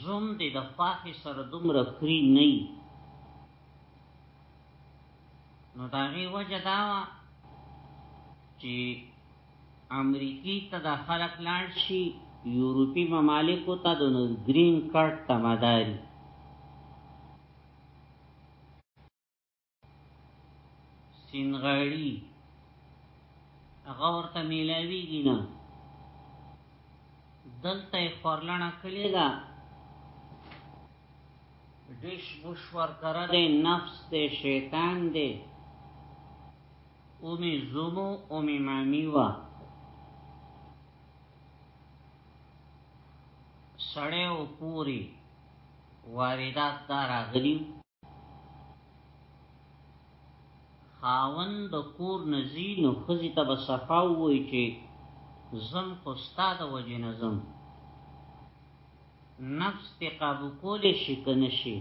زوم دې د خواخې سره دومره فری نه نو دا غي وجه دا وا چې امریکای ته د خلک لاړ شي یورپی ممالکو ته د گرین کارت تمداري سینغړی هغه ورته میلاویږي نه دلته خورلنه کلی ده دیش بوش ورکره ده نفس ده شیطان ده اومی زومو اومی مامی و سړی او پوری واردات دار اغلیو خاوند د کور نزی نو خزی ته به صفا وای چې زم خو ستا د وجه نه زم نفس تی قابو کولی شي که نه شي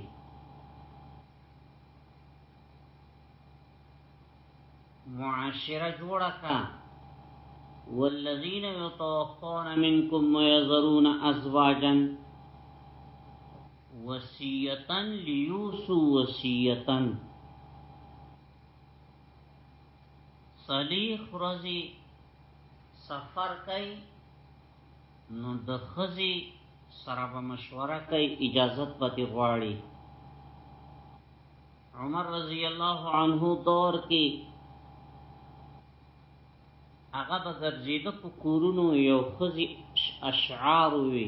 معاشره جوړه کا والذین یتوفون منکم ویذرون ازواجا وصیتا لیوسو وصیتا صلیخ رضی سفر کئی نو د خزی سره به مشوره کوي اجازت به دی غواړي عمر رضی الله عنه دور کې هغه به ګرځیده په کورونو یو خزي اشعار وي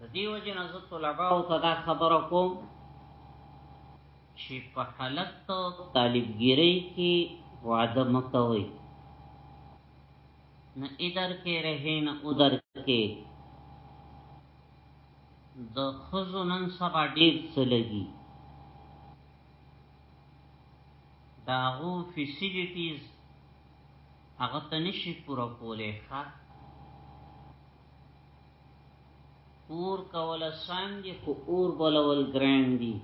د دیو جن از طلبه او ته دا خبره کوم چې په حالت طالبګیری کې وعده مکوي نه ادر کې رهې نه ادر کې د خزو نن سبا ډیر څه لګي داغو فیسیلیټیز هغه ته نشي پوره کولې ښه اور کوله سان دي خو اور بلول ګران دي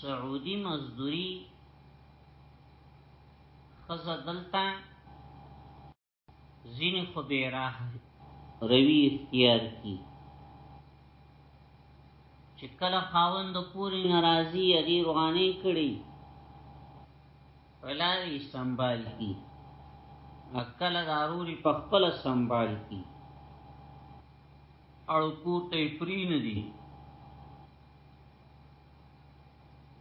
سعودي مزدوري خزه دلته زینی خو بیراه روی اختیار کی چې کله خاوند پوری ناراضی یری روانه کړي ولاري سنبال کی اکل ضروري په خپل سنبال کی اړو کوته پرین دي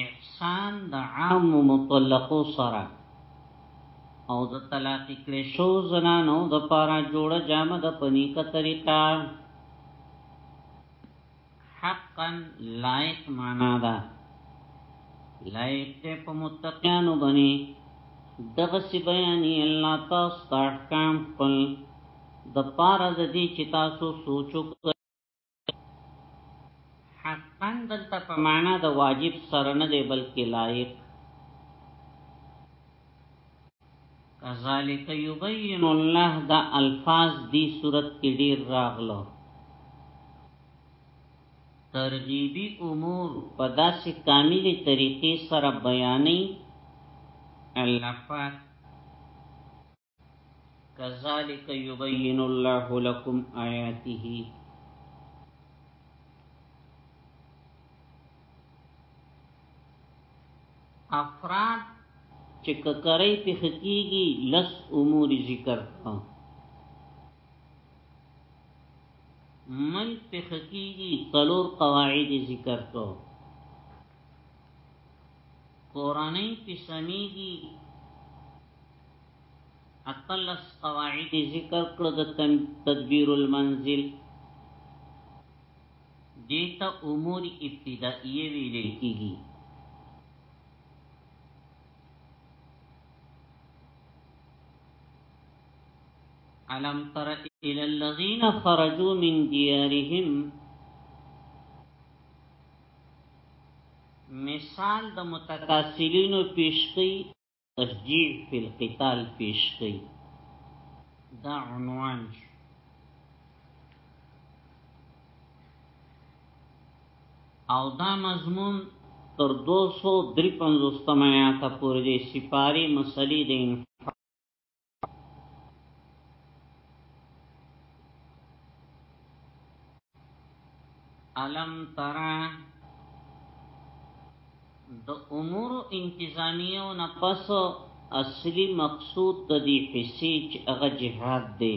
احسان د عام مطلقو سره او د طلاق کړي شو زنانو د پارا جوړه جامه د پنیکه طریقه حقا لایق معنا ده لایق ته په متقینو باندې دغه سی بیانې الله تاسو ته احکام خپل د پارا د دې چې تاسو سوچو حقا دلته په معنا د واجب سره نه دی بلکې لایق کذالک یبین الله دا الفاظ دی صورت کې ډیر راغلو ترغیبی امور په داسې کاملی طریقې سره بیانې الله پاک کذالک یبین الله لكم آیاته افراد چې ککرې په خکېږي لس امور ذکر کړه ملک په خکېږي څلور قواعد ذکر کړه قرآنی په سمېږي اتلس قواعد ذکر کړو د تدبیر المنزل دیتا امور ابتدائیه ویل کیږي علم تر الى الذين خرجوا من ديارهم مثال د متکاسلینو پیشقی ترجیح فی القتال پیش کړي دا عنوان شو او دا مضمون تر 253 تمه یا ته پورې سپاری مسلې دین علم ترا د امور انتظامیو نه پس اصلي مقصود د دې حصې چې هغه جهاد دی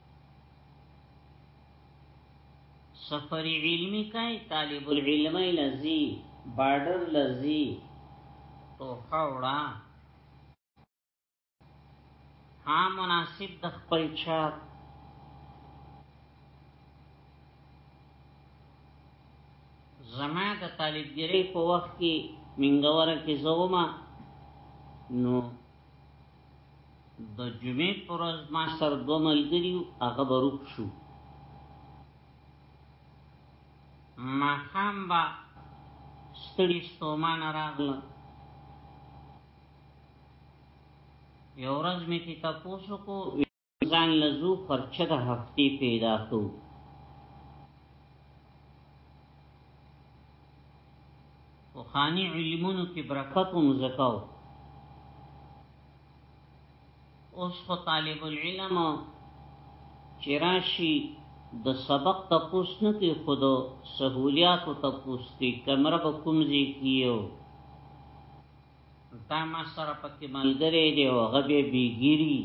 سفر علمی کئی طالب العلمی لزی بارډر لزی توخه وړه ها مناسب د خپل چاپ زما د طالبګری په وخت کې منګوره کې زوما نو د جمعې پر ورځ ما سره دوه ملګري هغه بروک شو ما خام با ستړي ستومان راغله یو ورځ مې ته تاسو کو ځان لزو خرچه د هفتی پیدا کو او خانی علمونو کی برکت و مزکاو اوس خو طالب العلم چراشی د سبق تپوس نه کی خود سہولیات تپوس کی کمره به کومځي کیو دا ما سره پکې ملګری دی او هغه به بیګیری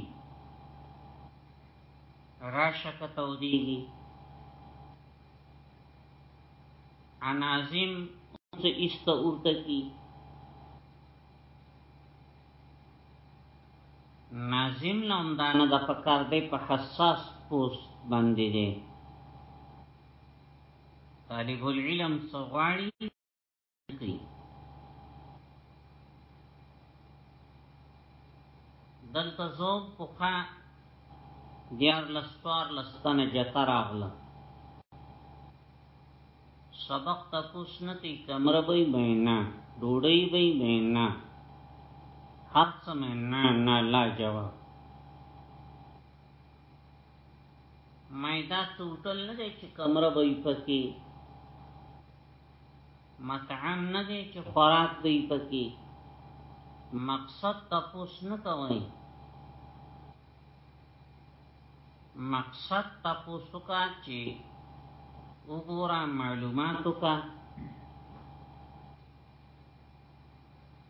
راشه کتو دیږي انازم څه ایست اورته کی نازم لهم دانه د پکار دی په حساس پوست باندې دی طالب العلم سغواړي دلته زوم پوخا دیار لستوار لستانه جتا راغله سبق تپوس نتی کمره بی بینا ډوډۍ بی بینا هر څه مې نه نه لا جواب مې دا ټوټل نه دی چې کمره به یې پکې مطعم نه دی چې خوراک دی پکې مقصد تپوس نه کوي مقصد تپوس کا چې وګوره معلوماتو کا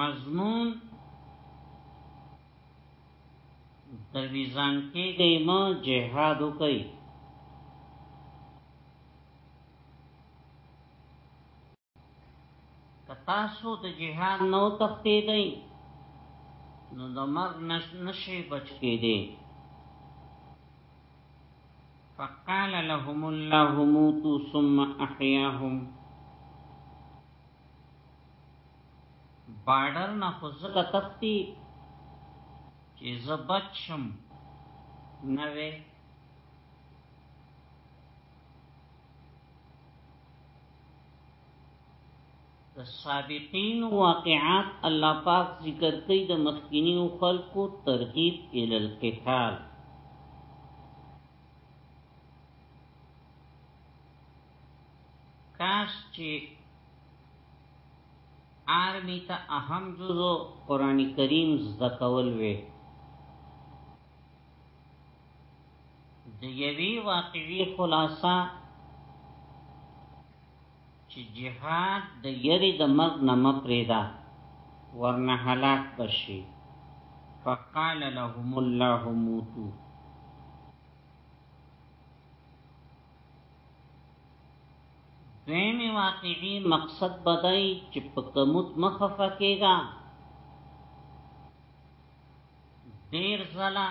مضمون د ویزان کې گئی ما جهاد وکي تاسو د جهاد نو تختې دی نو د مرګ نشي بچ کې دی فقال لهم الله موتوا ثم احياهم بارډر نه خو زکه تختی چې زبچم نوې د سابقین واقعات الله پاک ذکر کوي د مخکینی خلقو ترغیب ال القتال کاش چې آرمي ته اهم جز قرآن کریم زده کول وي د یوې واقعي خلاصه چې جهاد د یری د مرګ نه مپریدا ورنه هلاک بشي فقال لهم الله موتو دویمې واقعې مقصد به دی چې په کموت مه خفه کېږه ډېر ځله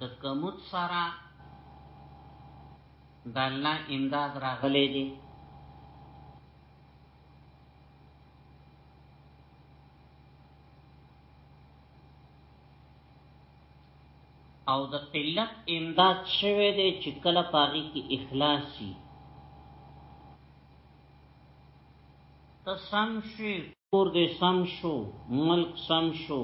د کموت سره د الله امداد راغلی دی او د قلت امداد شوی دی چې کله پاغي کې اخلاصي ته سم شي کور دې سم شو ملک سم شو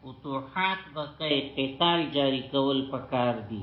فتوحات بکای قتال جاری کول پکار دی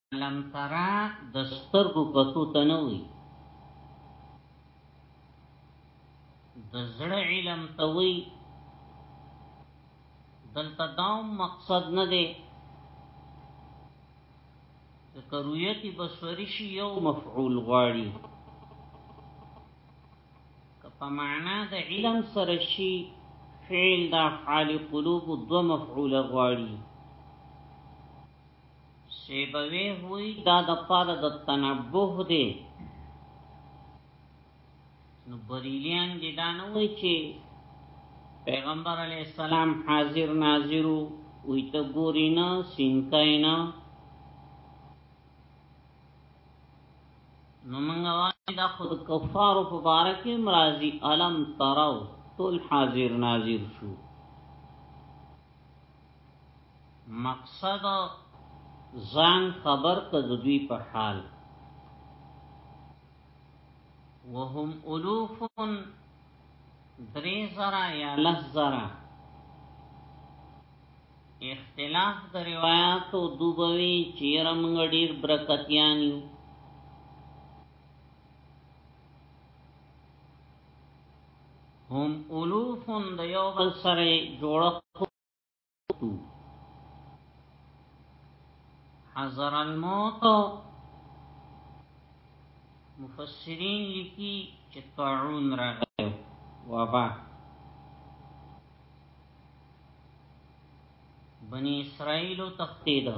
لم ترا د سترګو کتو ته نه وي د زړه علم ته وي دلته داوم مقصد نه دی د کرویتی بصری شی یو مفعول غواړي کپا معنا د علم سره شی فعل د افعال قلوب دو مفعول غواړي سیبوی وی دا د پاره د تنبوه دی نو بریلیان دی دا نه وی چې پیغمبر علی السلام حاضر ناظرو وی ته ګوري نه سینکای نه نو موږ وایو دا خود کفار په باره کې مرাজি علم ترو ټول حاضر ناظر شو مقصد ځان خبر ته د دوی په حال وهم الوفن درې زرا یا لس زرا اختلاف د روایتو دوبوي چیر موږ ډیر برکتیان یو هم الوفن د یو بل سره جوړښت حضر الموت مفسرین لیکي چې طاعون راغی وبا بنی اسرائیل تختیدو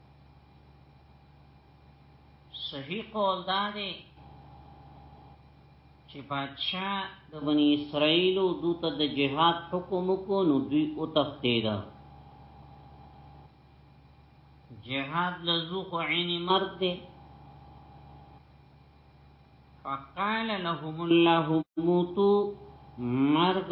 صحیح قول دا دی چې بادشاہ د بنی اسرائیل او دوته د جهاد حکم کو نو دوی او تختیدا جهاد لزوق عین مرد دی فقال لهم الله موتو مرګ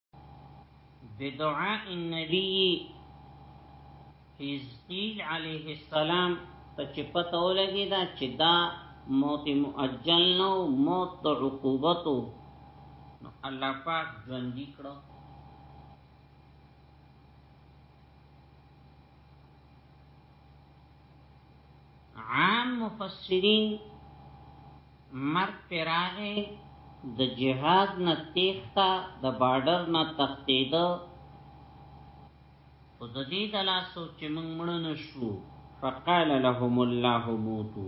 بدعاء النبي حزقیل علیه السلام ته چې پته ولګی دا چې دا موت مؤجل نو موت د عقوبتو نو الله پاک ژوند کړو عام مفسرین مرد پراغه د جهاد نه تیختا د بارډر نه تختیده او د دې د لاسو چې موږ مړ نشو فقال لهم الله موتو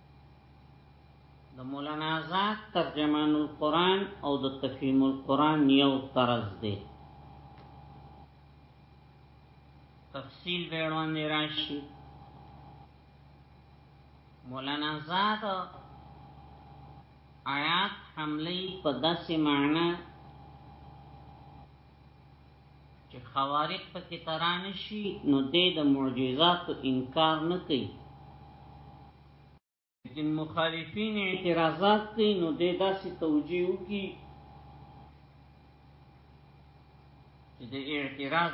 د مولانا آزاد ترجمان القرآن او د تفهیم القرآن یو طرز دی تفصیل بیڑوان دی راشی مولانا آزاد آیات حملی په داسې معنی چې خوارق په کې تران شي نو دې د معجزاتو انکار نه کوي لیکن مخالفین اعتراضات کوي نو دې داسې توجیه وکړي چې د اعتراض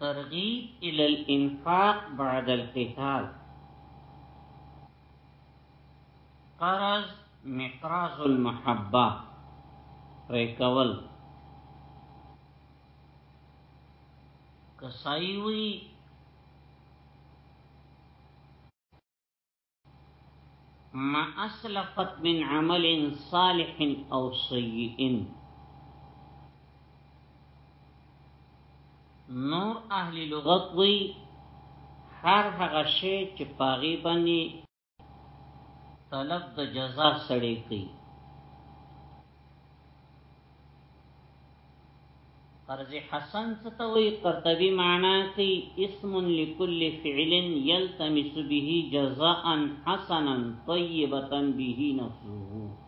ترغيب الى الانفاق بعد القتال قرض مقراز المحبه ریکول کسایوی ما اسلفت من عمل صالح او سیئ نور اهل لغت وی هر هغه شی چې پاغي باندې طلب د جزا سړی کوي قرض حسن ستوي قرطبي معنا کوي اسم لكل فعل يلتمس به جزاء حسنا طيبه به نفسه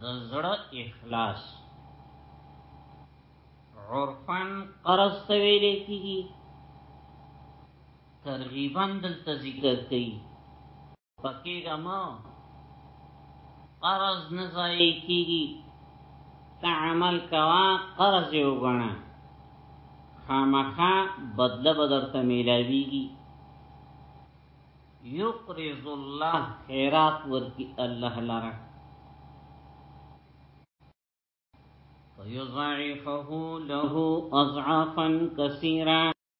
د زړه اخلاص عرفا قرض ته ویل کیږي ترغیبا دلته ذکر کوي پکېږه ما قرض نه ځای کیږي ته عمل کوا قرض یو غنا خامخا بدله بدر ته میلاویږي یقرض الله خیرات ورکی الله لره ويضاعفه له اضعافا كثيرا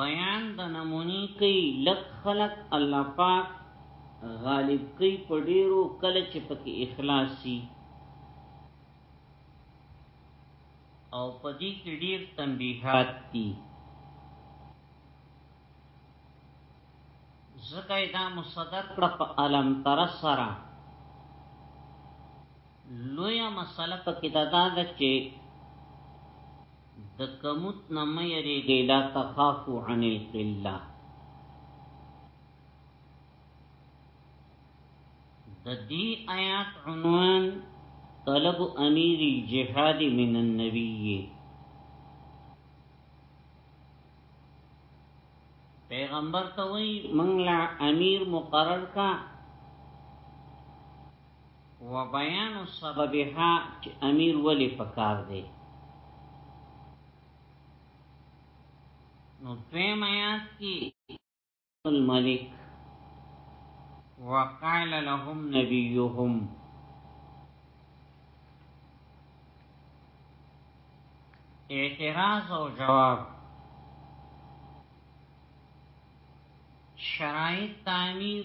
بیان د نمونی کوي لک خلق الله پاک غالب کوي په ډیرو کله چې پکې اخلاصي او پدې کې ډیر تنبیحات دي زکه دا مصدر کړه په علم تر سره لویا مسله پکې دا ده چې د کموت نه مې یریږي لا تخافو عن القله د دې آیات عنوان طلب امیر الجهاد من النبی پیغمبر ته وی منګلا امیر مقرر کا و بیان سببها چې امیر ولی پکار دی نو دویم آیات کی الملک وقال لهم نبیهم اعتراض او جواب شرایط تعمیر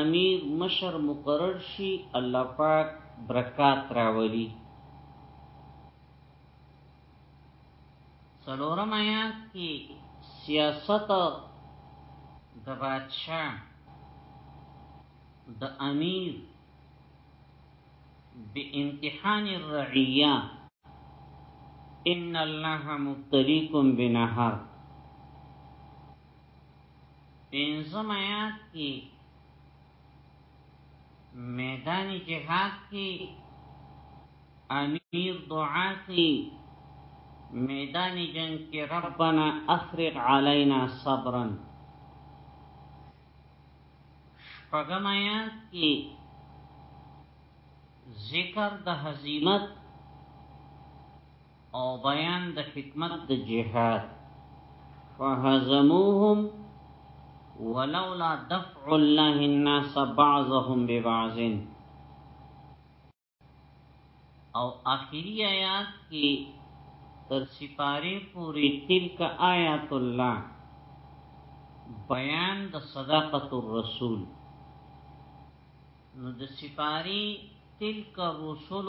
امیر مشر مقرر شي الله پاک برکات راولي سلورم آیات کې سیاست د بادشاہ د امیر بامتحان الرعیه ان الله مبتليكم بنهر پنځم آیات کې میدان جهاد کې امیر دعا کې میدان جنگ کې ربنا افرغ علينا صبرا شپږم آیات کې ذکر د هزیمت او بیان د حکمت د جهاد فهزموهم ولولا دفع الله الناس بعضهم ببعض او اخیری آیات کی تر سپاری پوری تلک آیات الله بیان د صداقت الرسول نو د سپاری تلک الرسول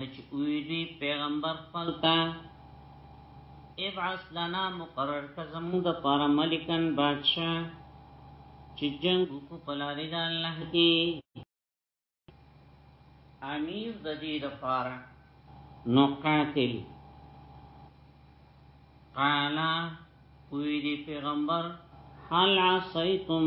چې وی دوی پیغمبر خپل تا ابعث لنا مقرر کا زمون د پارا ملکن بادشاہ چې جنگ کو پلاری د الله کې امیر د دې د پارا نو قاتل قالا وی دی پیغمبر حل عصیتم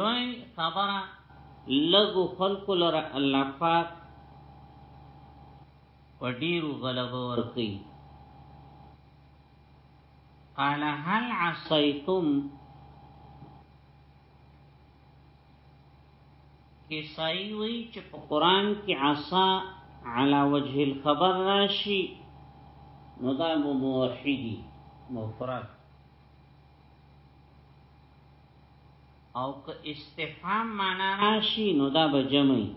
لوی خبره لګو خلق لره الله پاک په ډیرو غلبه ورکي قال هل عصيتم کسای وی چې په قران کې عصا على وجه الخبر راشي نو دا موحدي مفرد او که استفهام معنا راشي نو دا به جمعي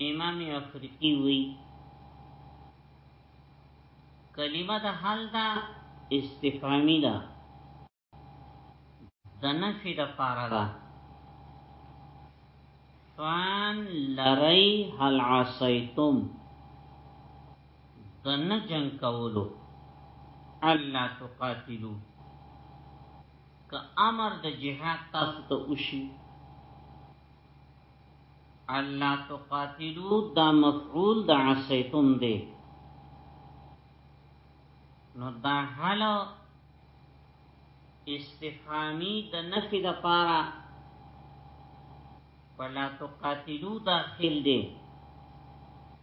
امام افریقی وی کلمه د حل دا استفهامی ده د نفی د پاره ده فان لری هل عصیتم د نه جنګ کولو الله تقاتلو که امر د جهاد تاسو ته وشي الله تقاتلو دا مفعول د عصیتم دی نو دا حال استفهامی د نفی د پاره ولا تقاتلو داخل دی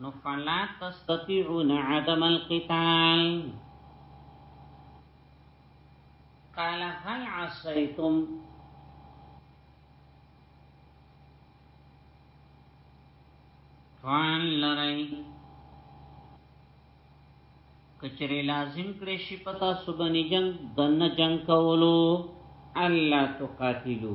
نو فلا تستطيعون عدم القتال قال هل عصيتم فان لرئ کچری لازم کړی شي پتا سبنی جنگ دنه جنگ کولو الله تقاتلو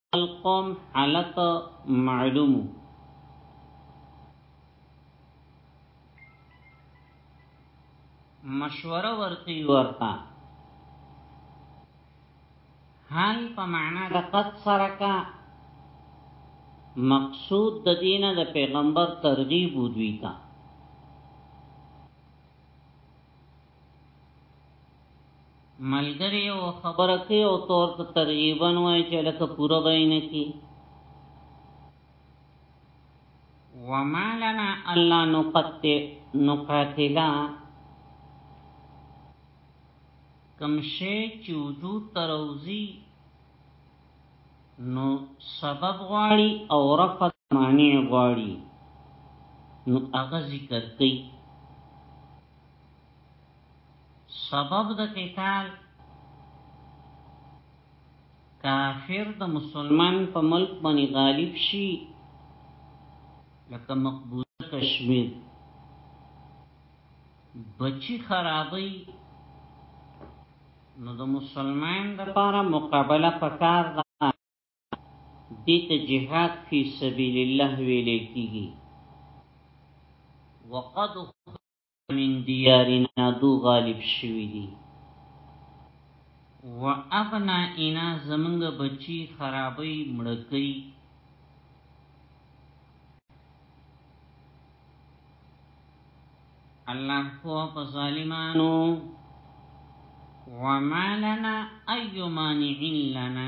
القوم حالت معلومو مشوره ورکی ورتا حال په معنا د قد سره کا مقصود د دینه د پیغمبر ترغیب ودوی تا ملګری او خبره کوي او تور ته ترغیبا وای چې لکه پوره بینه کی وما لنا الا نقتل نقاتلا کم شی چې وجود تروزی نو سبب غواړي او رفع معنی غواړي نو هغه ذکر کوي سبب د قتال کافر د مسلمان په ملک باندې غالب شي لکه مقبوضه کشمیر بچی خرابی نو د مسلمان د پاره مقابله پکار ده دیت جهاد فی سبیل الله ویلې کیږي وقد من دیارنا دو غالب شوی دی و ابنا اینا زمنګ بچی خرابی مړکی الله کو په ظالمانو وما لنا ايمان لنا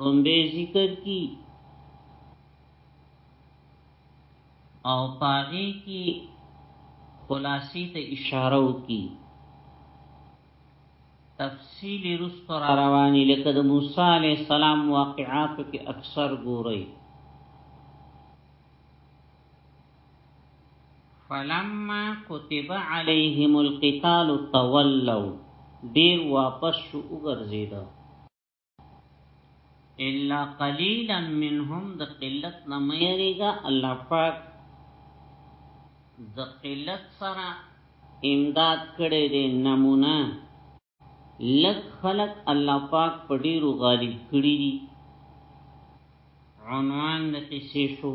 هم به ذکر کی او پاغی کی خلاصی ته اشاره وکي تفصیل رستو را روانی لکه د موسی علی السلام واقعات کې اکثر ګورئ فلما كتب عليهم القتال تولوا دیر واپس شو وګرځیدل الا قليلا منهم د قلت نه مېریږي الله پاک د قلت سره امداد کړي دي نمونه لک خلق الله پاک په ډیرو غالب کړي دي عنوان د قصې شو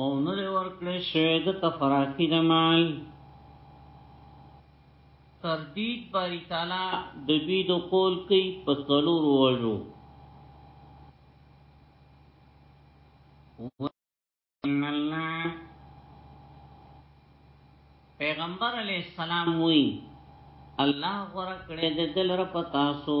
او نه ورکړې شوی د تفراقی د مال تردید باری تعالی د دوی د قول کوي په څلور وجو ان الله پیغمبر علی السلام وی الله غره کړې د دلر پتاسو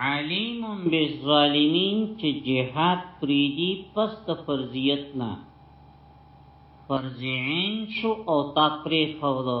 علیم بالظالمین چې جهاد پریدي پس د فرضیت نه فرضین شو او تا پرې خولو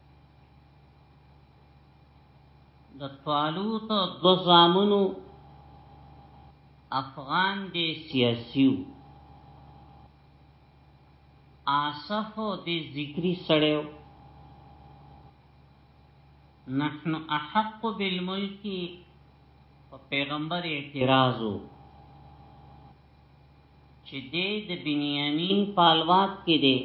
د طالوت دو زامنو افغان دی سیاسیو آصف دی ذکری سړیو نحن احق بالملک په پیغمبر اعتراضو چې دی د بنیامین پالوات کې دی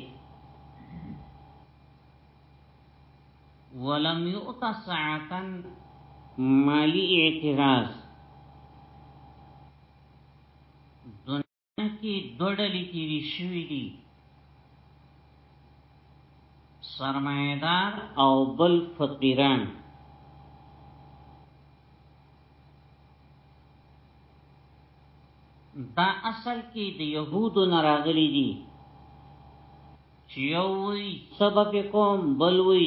ولم یؤت ساعتا مالی اعتراض دنیا کی دو ډلی تیری شوی دی سرمایدار او بل فقیران دا اصل کې د يهودو نراغلي دي چې یو وی سبا په کوم بل وی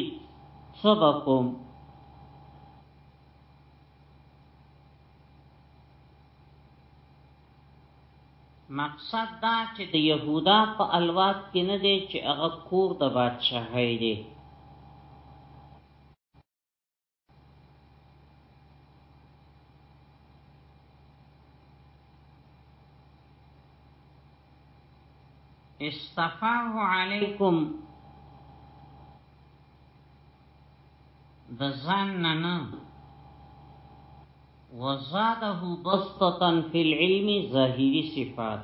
سبا کوم مقصد دا چې د يهودا په الواد کې نه دی چې هغه کور د بادشاهي دی استفاه علیکم د ځان نه نه وزاده بسطتن فی العلم ظاهری صفات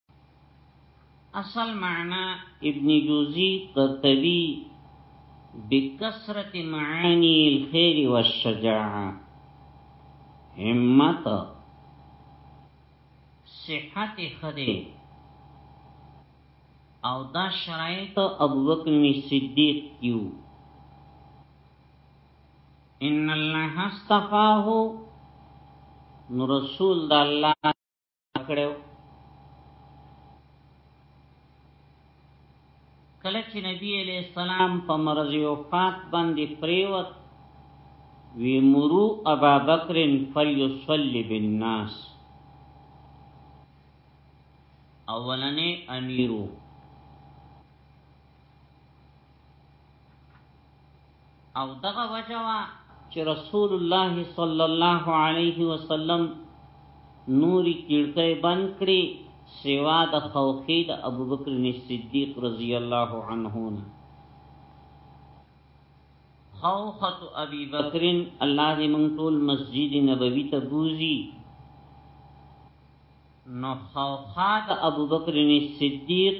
اصل معنی ابن جوزی قرطبی بکثرت معانی الخیر والشجاعه همت صحت خده او دا شرایط ابوبکر صدیق کیو ان الله استفاه نو رسول د الله کړو کله چې نبی علیہ السلام په مرض وفات باندې پریوت وی مرو ابا بکر فلیصلی بالناس اولنې امیرو او دغه وجوا چې رسول الله صلی الله علیه وسلم نوري کړکۍ بند کړي سوا د خوخي د ابوبکر صدیق رضی الله عنه نه خوخت ابي بکر الله دې مونږ ټول مسجد نبوي ته بوزي نو خوخه د ابوبکر صدیق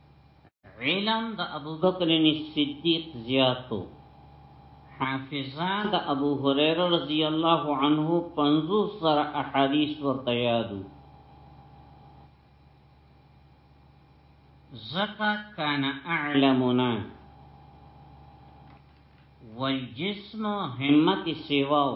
علم د ابو بکر صدیق زیاتو حافظه د ابو هريره رضی الله عنه 50 سر احادیث ورته یادو زکا کان اعلمنا والجسم همت سیواو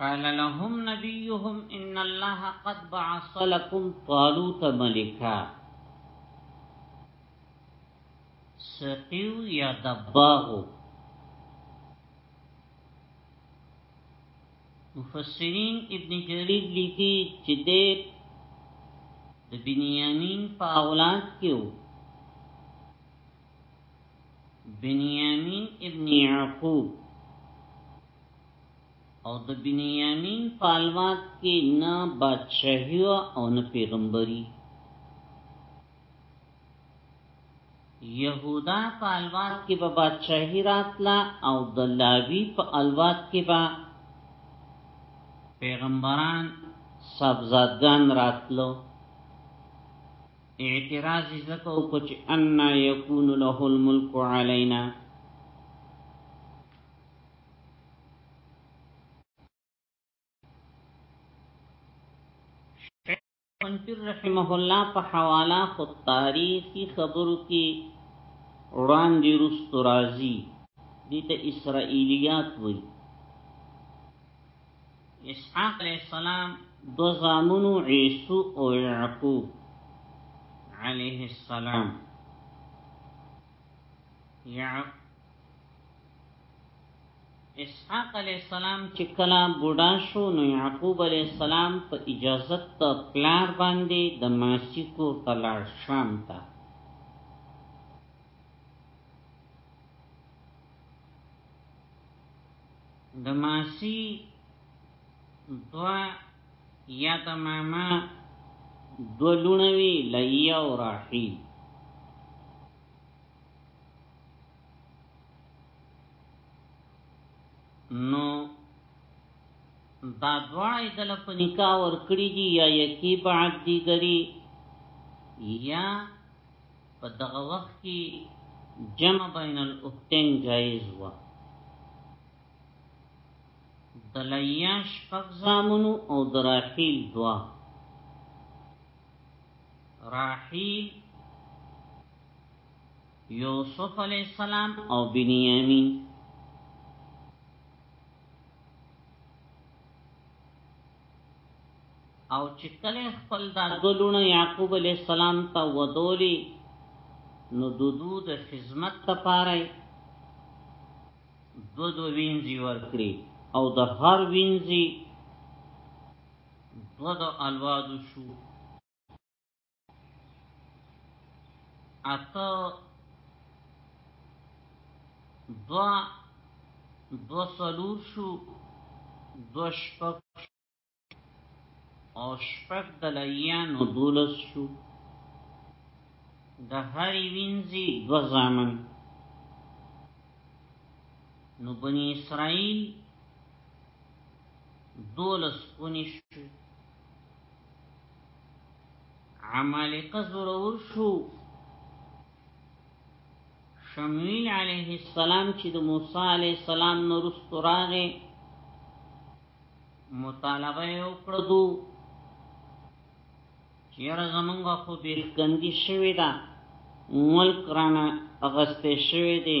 قال لهم نبيهم ان الله قد بعث لكم طالوت ملكا سقيو يا دباغو مفسرین ابن جریر لیکي چې د د بنیامین په اولاد کې و بنیامین ابن یعقوب او د بنیامین په اولاد کې نه بادشاهي او نه پیغمبري يهودا په الواد کې به بادشاهي راتله او د لاوي په الواد کې به پیغمبران صاحبزادګان راتلو اعتراض زکو کچ ان یکون له الملک علینا پنځپیر رحمه الله په حواله خو تاریخي خبرو کې وړاندې رست راځي دي ته اسرائیلیات وي اسحاق علیہ السلام دو زامنو عیسو او یعقوب علیہ السلام یعقوب اسحاق علیه السلام چې کله بوډا شو نو یعقوب علیه السلام په اجازت د پلار باندې د ماسی کور ته لاړ شام ته د ماسی دوا یا د ماما دو لونوی لئی او راحیل نو دا دوای دل په نکاح ور کړی دی یا یکی بعد دی ګری یا په دغه وخت کې جمع بین الاختین جایز و دلیاش پک زامنو او دراحیل دوا راحیل یوسف علیه السلام او بنیامین او چې کله خپل دا دلونه یعقوب علیه السلام ته ودولی نو دودو د خدمت لپاره دو دو وینځي ورکړي او د هر وینځي دو دو الوادو شو اته دوا دو سلور شو دو شپک او شپک دلائیانو دولس شو د هری وینزی دو زامن نو بنی اسرائیل دولس کونی شو عمالقه زورور شو شمویل علیه السلام چې د موسی علیه السلام نورست راغې مطالبه یو کړدو چیر زمونږ خو بیلکندی شوی دا ملک رانه اغسته شوی دی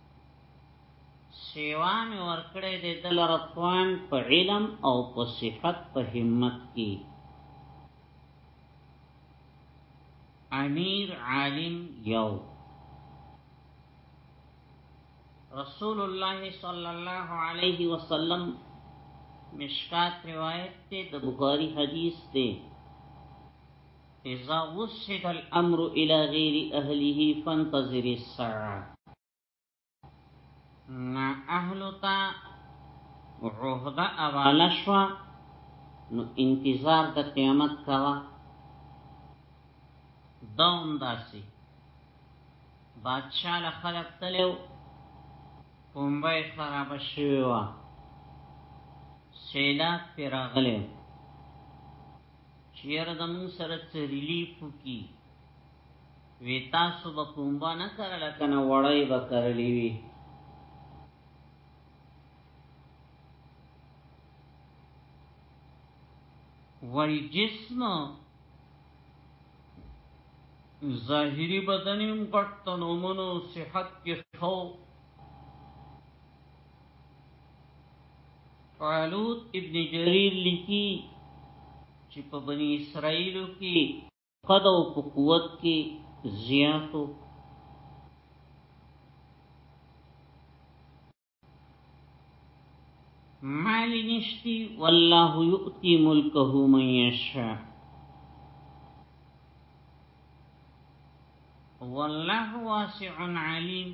سیوا می ورکړی دی دلر توان په علم او په صحت په همت کی امیر عالم یو رسول الله صلی الله علیه وسلم مشکات روایت ته د بخاری حدیث ته اذا وسد الامر الى غير اهله فانتظر الساعه نا اهلو تا عهده اواله شوا نو انتظار د قیامت کوا داون داسی بادشاہ له خلق تلو پومبای خراب شوی وا سیلاب پیراغلیو چیر د مون سره څه ریلیف کی وی تاسو به کومبا نه کرل کنه وړای به کرلی وی والجسم ظاهری بدنیم غټ تنومنو صحت کې خو علوت ابن جریر لیکي چې په بنی اسرائیلو کې قد او په قوت کې زیاتو مال نشتی والله یؤتی ملکه من یشاء والله واسع علیم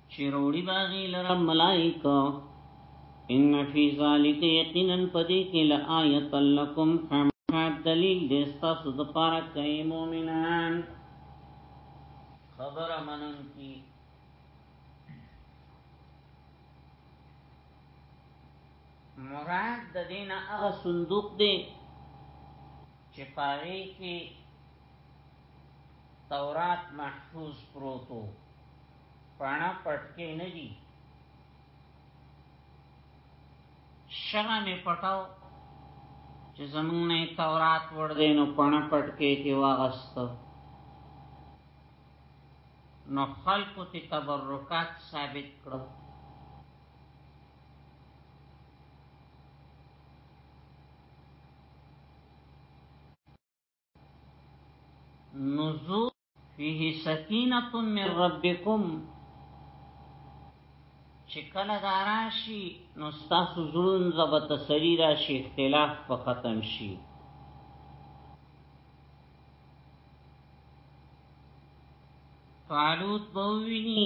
چې روړي باغی لره ملائکه ان فی ذلک یقینا پدې کې لآیت لکم خامخا دلیل دې تاسو د پاره کوي مؤمنان خبره منن کی مراد د دینه هغه صندوق دی چې پاره کې تورات محفوظ پروتو پانا پټکې نه دي شغه می پټاو چې زمونږ نه تورات ور دي نو پانا پټکې کې واغست نو خلقو ته تبرکات ثابت کړو نزول فيه سکینه من ربکم چې کله دا راشي نو ستاسو زړون زبه تسری راشي اختلاف په ختم شي طالوت بووینی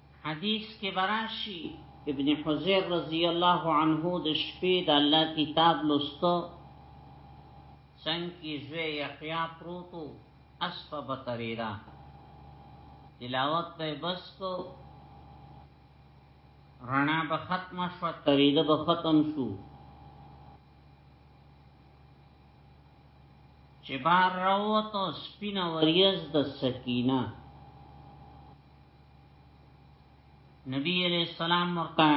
حدیث کې به راشي ابن حزیر رضی الله عنه د شپې د الله کتاب لوستو څنګه زوی یحیی پروتو اسفه بتریرا تلاوت به بس کو رڼا به ختم شو تریده به ختم شو چې بار راوته سپینه وریز د سکینه نبی علیہ السلام ورته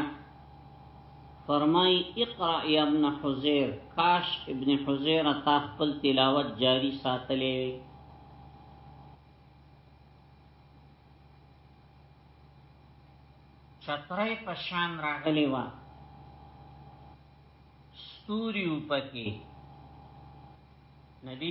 فرمای اقرا یا ابن حزیر کاش ابن حزیر تا خپل تلاوت جاری ساتلې وي چترې پشان راغلی و ستوري وپکی نبی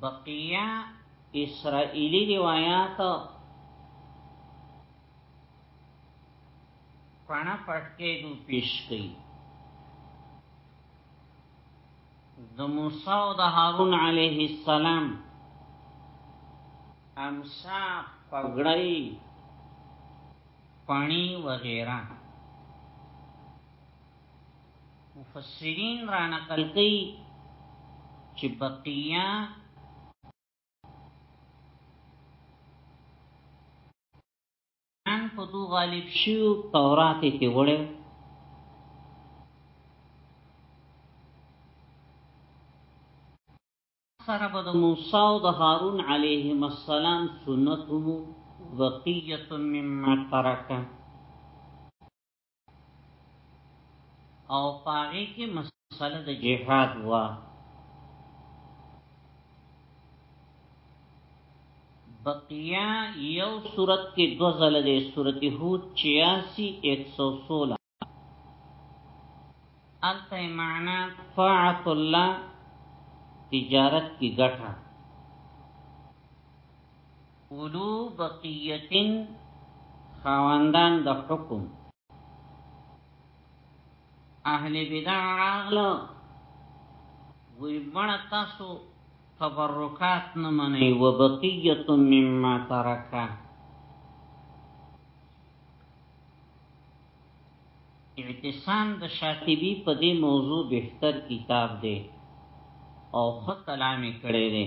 بقیه اسرائیلی روایات پانا پټکی دو پیش کی د موسی او د هارون علیه السلام امسا پګړی پانی وغیرہ مفسرین را نقل کوي چې بقیه ان په دو غالب شو تورات کې وړو سره به د موسی او د هارون علیهم السلام سنت وو بقیه مما ترکه او پاغي کې مسله د جهاد وا بقیه یو صورت کې دو ځل د صورت هود 86 116 الته معنا طاعت الله تجارت کی ګټه اولو بقیتن خواندان د حکم اهل بدع راغلو وی مړه تاسو تبرکات نه منئ وبقیه مما ترکه اعتصام د شاطبی په دې موضوع بهتر کتاب دی او خط کلام کړی دی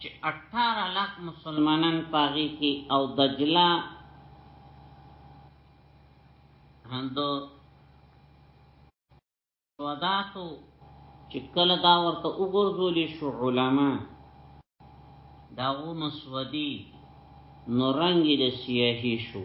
چې 18 لاک مسلمانان پاغي کې او دجلا هند وداتو چې کله دا ورته وګرځول شو علما داو مسودی نو رنگی د سیاهی شو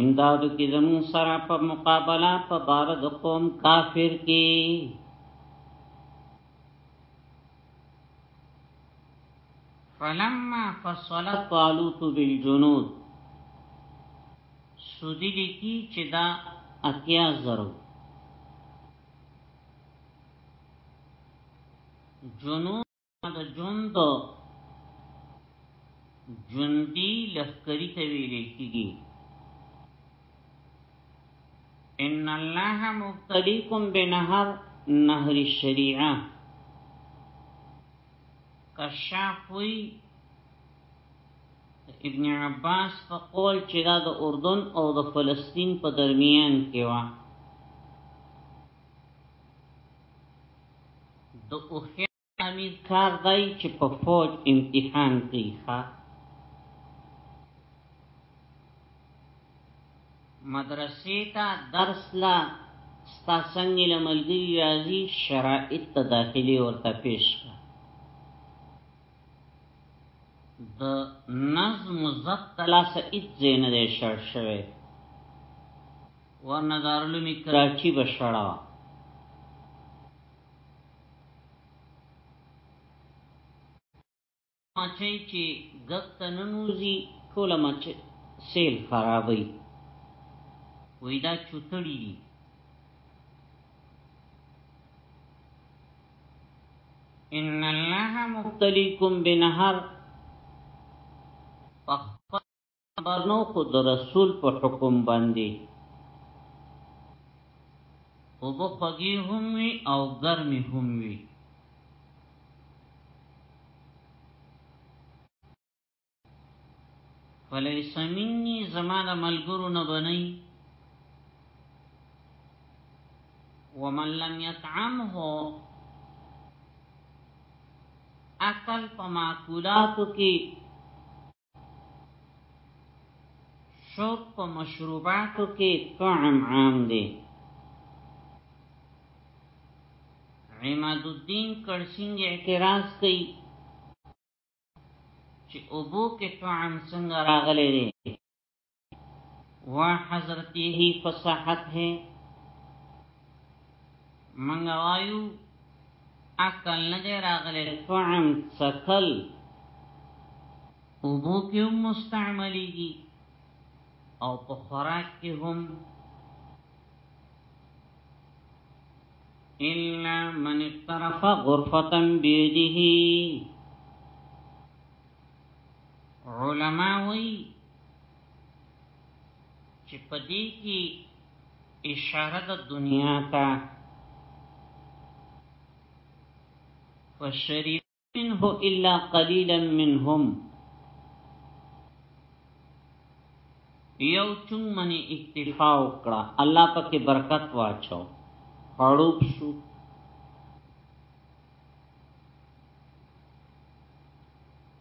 امدادو کی زمون سره په مقابله په بار د قوم کافر کی فلما فصل طالوت بالجنود سودی لیکی چې دا اتیا زرو جنود د ژوند ژوندۍ لخکري ته ویل کیږي ان الله مبتليكم بنهر نهر الشريعه کشاف وی ابن عباس په قول چې دا د اردن او د فلسطین په درمیان کې و د اوخه امیر کار دای چې په فوج امتحان کوي ښا مدرسې ته درس لا ستا څنګه لملګي راځي شرایط ته داخلي ورته پیش کا د نظم زب تلاسه ایت زین دی شر شوه ورنه دارلومی کراچی بشړاوه مچۍ چې ګک ته ننوځي ټوله مچۍ سېل خرابوي وایي دا چوتړي دي. ان الله مبتليكم بنهر په خپل برنو خو د رسول په حکم باندې او به خوږی هم وي او ګرمي هم وي فلیس منی زما د ملګرو نه بنئ ومن لم يطعمه اصل په معقولاتو کې شوق په مشروباتو کې طعم عام دی عماد الدین کړسنګ اعتراض کوي چې اوبو کې طعم څنګه راغلی دی وا حضرت یہی فصاحت ہے منگا وایو اکل ندی راغلی طعم سکل اوبو کې هم مستعملېږي او په خوراک کې هم الا من اقترف غرفه بيده علماء وی چې په دې کې اشاره د دنیا ته فشرید منه الا قليلا منهم یو چون منی اکتفا وکړه الله پکې برکت واچو خړوب شو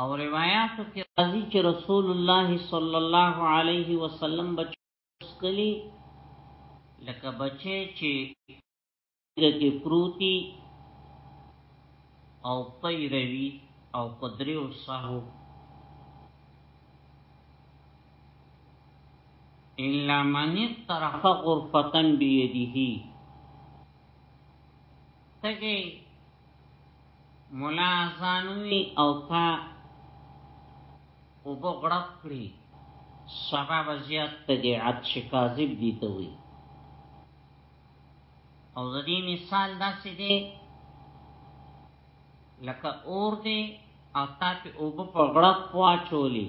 او روایاتو کې راځي چې رسول الله صلی الله علیه وسلم بچو سکلی لکه بچی چې دغه پروتي او پیروي او قدري او صحو الا من طرف غرفتن بيديه تګي مولا ځانوي او تا او بغړپ کړی سبا بزیاد ته دی عد شکازب دی ته وی او د دې مثال داسې دی لکه اور دی او تا په اوبه په غړپ واچولی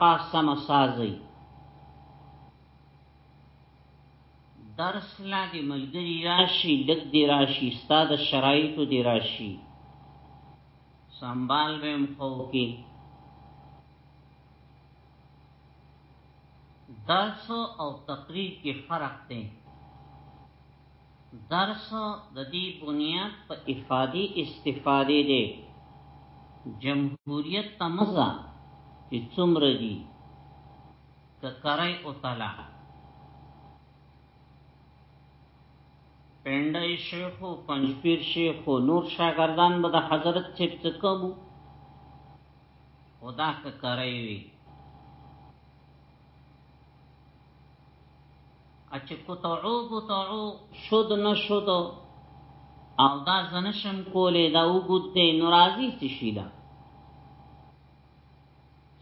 پاس سم سازي درس لا دې ملګری راشي لګ دې راشي ستاد شرایطو دې راشي سنبال بهم خو کې درس او تقریر کې فرق دی درس د دې بنیاد په افادې استفادې دی جمهوریت ته مزه چې څومره دي که کرای او تلا پندای شیخ او پنځپیر شیخ او نور شاګردان به د حضرت چې څه کوو خدا که کرای وي اچ کوتعو کوتعو شود نه شود او دا زنشم کولې دا وګد دې ناراضي څه شي دا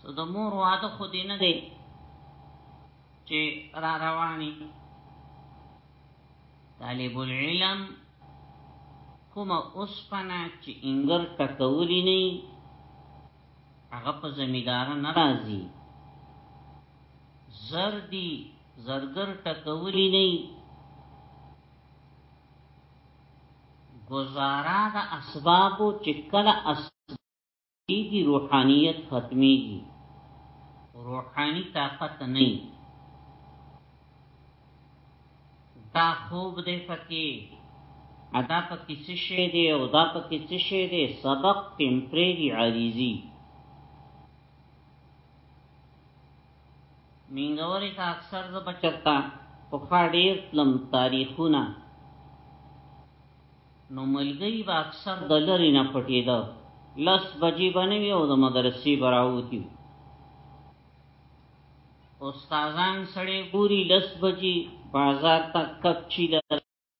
څه د مور واده خو دې نه دی چې را رواني طالب العلم کومه اوسپنه چې انګر ټکولی نه هغه په زمیدار ناراضي زردی زرګر ټکولی نه گزارا د اسبابو چې کله اسبابېږي روحانیت ختمېږي روحاني طاقت نه دا خوب دی پکې ادا پکې څه شی دی او دا پکې څه شی دی سبق ټمپرری عریضي مینګورې ته اکثر زه به چرته پخوا ډېر تلم تاریخونه نو ملګری به اکثر د لرې نه پټېده لس بجې به نه وي او د مدرسې به راوتي استادان سړی ګوري لس بجې بازار ته کپ چیله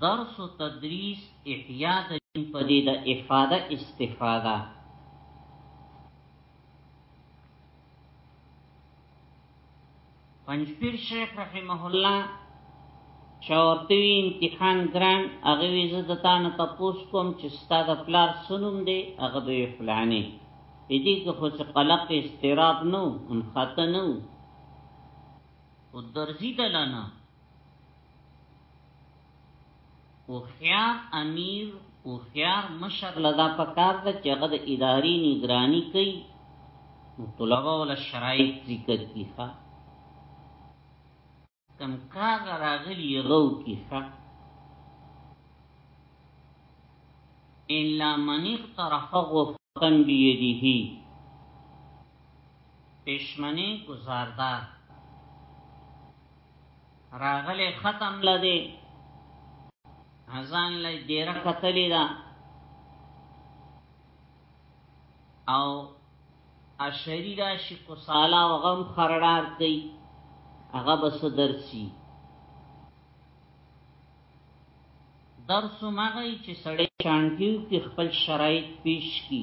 درس و تدریس احیا د دین په دې د افاده استفاده پنځپیر شیخ رحمه الله چورتوی امتحان ګران هغه وی زه د تا نه تپوس کوم چې ستا د پلار سنوم دی هغه به فلانی په دې کې خو څه قلق استراب نو ان خطه نو او درځي دلانه هوښیار امیر هوښیار مشر لدا پکار ده چې هغه د اداري نگرانی کوي نو طلبه ول شرایط ذکر کیخه کم کار راغلی غو کیخه الا من اقترف غفقا بيده پښمنه گزاردار راغلی ختم لدی ازان لای دیره قتلی دا او اشری دا شکو سالا و غم خردار کئی اغا بس درسی درسو مغی چې سړی چانکیو کی خپل شرایط پیش کی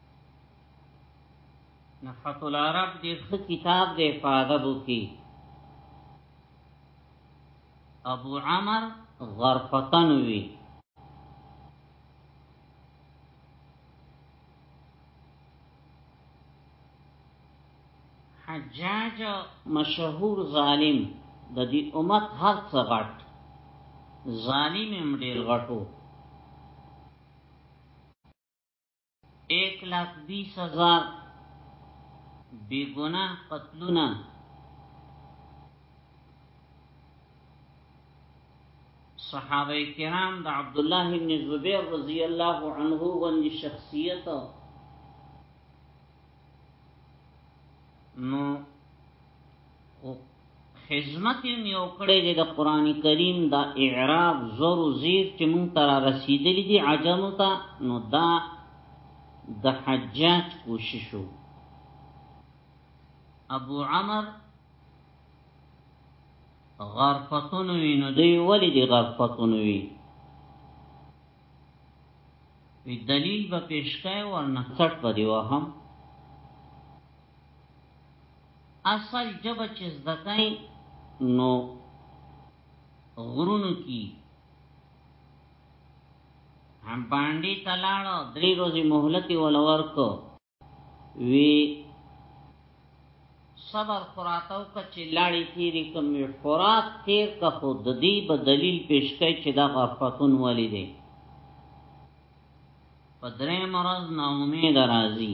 نحت العرب دې خ کتاب دې فاده بو کی ابو عمر غرفتن وی حجاج مشهور ظالم د دې امت هر څه غټ ظالم هم ډیر غټو ایک لاکھ بیس ہزار بی گناہ قتلونا صحابه کرام د عبد الله ابن زبیر رضی الله عنه باندې شخصیت نو خدمت هم یو کړی دی د قران کریم د اعراب زور و زیر چې مونږ تر رسیدلې دي عجم ته نو دا د حجاج کوششو ابو عمر غرفتون وی نو دی ولی دی غرفتون وی وی دلیل به پیشکای ورنه څټ به دی وهم اصل ژبه چې زده کئ نو غرونو کی هم باندې تلاړو درې ورځې مهلت ول ورکو وی صبر فراتو کچې لاړې تیرې کوم فرات تیر کا خو د دې په دلیل پیش کړي چې دا غفتون ولې دي په درې مرز نا امید راځي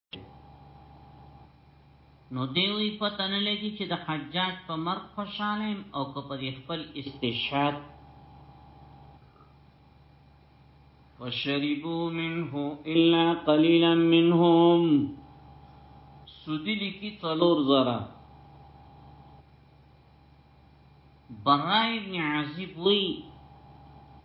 نو دیوی پته نه لګي چې د حجاج په مرګ خوشاله او که په خپل استشهاد وشربو منه الا قليلا منهم سودی لکی څلور زرا برای ابن عزیب وی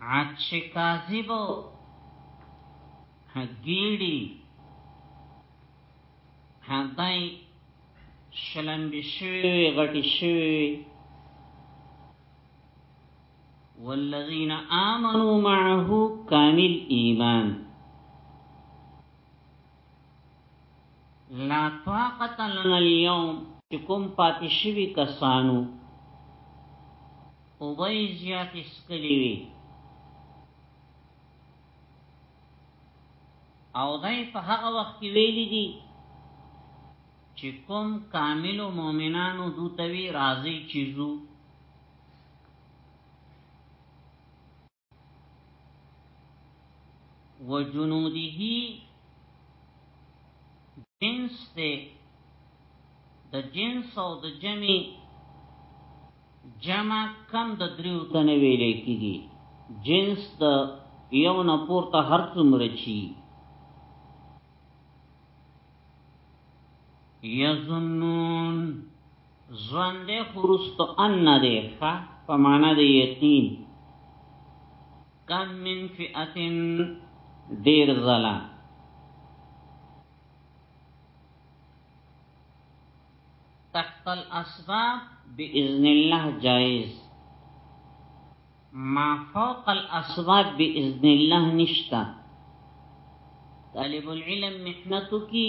عطشی کاذب هګیړي هدای شلمبي شوی غټي شوی والذین آمنوا معه کامل ایمان لا طاقت لنا اليوم کوم پاتې شوی کسانو اوبه یې زیاتې څکلې وي او دای په هغه وخت کې ویلي دي چې کوم کاملو مؤمنانو دوتوي راځي چې زو وجنوده جنس ته د جنس او د جمعي جمع کم د دریو تنه ویل کیږي جنس د یو نه پورته هر څومره چی یظنون ژوند دې خورست ان دې ښه په معنا دې یقین کم من فئتن دیر زلا تحت الاسباب باذن الله جائز ما فوق الاسباب باذن الله نشتا طالب العلم محنتو کی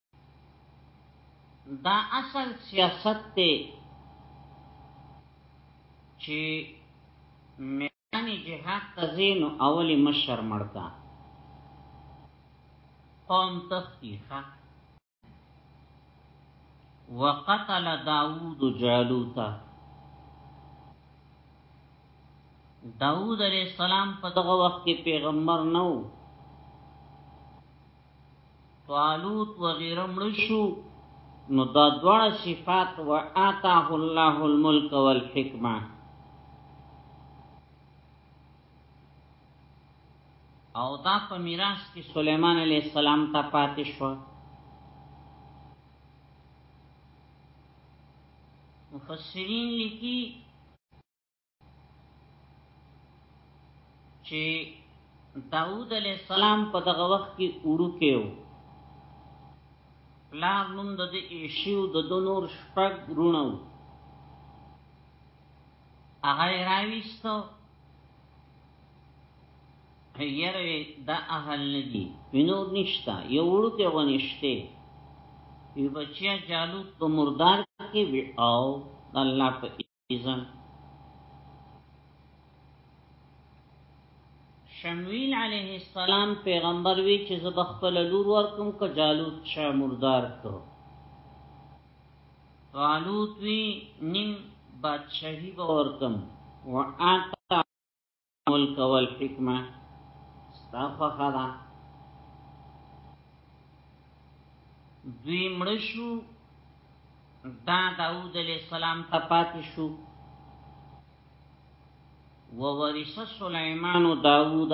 دا اصل سیاست ته چې میانی جهاد تزینو اولی مشر مړکا قوم تفتیخه وقتل داود جالوتا داود علیہ السلام په دغه وخت کې پیغمبر نو طالوت وغیره مړ شو نو دا دواړه صفات و آتاه الله الملک والحکمه او دا په میراث کې سليمان عليه السلام ته پاتې شو مفسرین لیکي چې داوود علی السلام په دغه وخت کې وړو کېو پلار نوم د دې ایشیو د دونور شپږ رونو هغه راويستو یره دا اهل ندی وینور نشتا یو وړو کې ونشته ای بچیا جالو تو مردار کې وی او الله په ایزن شمویل علیه السلام پیغمبر وی چې زه بخپل لور ورکم که جالوت شا مردار کو طالوت وی نیم بادشاہی به ورکم و آتا ملک والحکمه ستافه خدا دوی مړشو دا داود علیہ السلام ته پاتې شو وورث سليمان داوود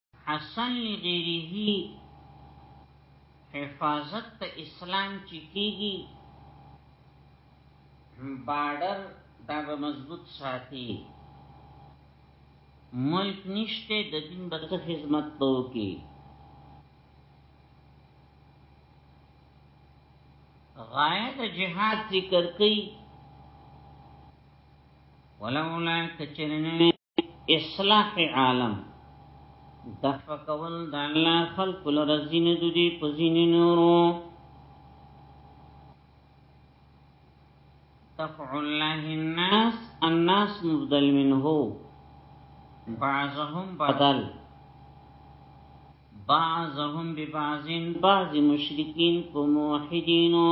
حسن لغیره حفاظت ته اسلام چې کیږي بارډر دا به مضبوط ساتي ملک نشته د دین به څه خدمت وکړي غایه د جهاد ذکر کوي ولولا کچرنه اصلاح عالم دفع کول د الله خلق لرزین د دې په زین نورو دفع الله الناس الناس مبدل منه بعضهم بدل بعضهم ببعض بعض مشرکین کو موحدینو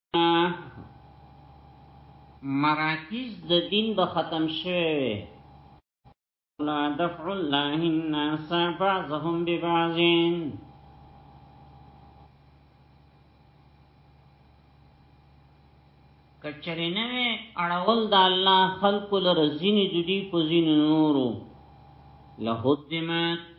مراکز د دین به ختم شوی لا دفع الله الناس بعضهم ببعض کچره نه اړول د الله خلق لرزینی د دې په زین نورو لهدمت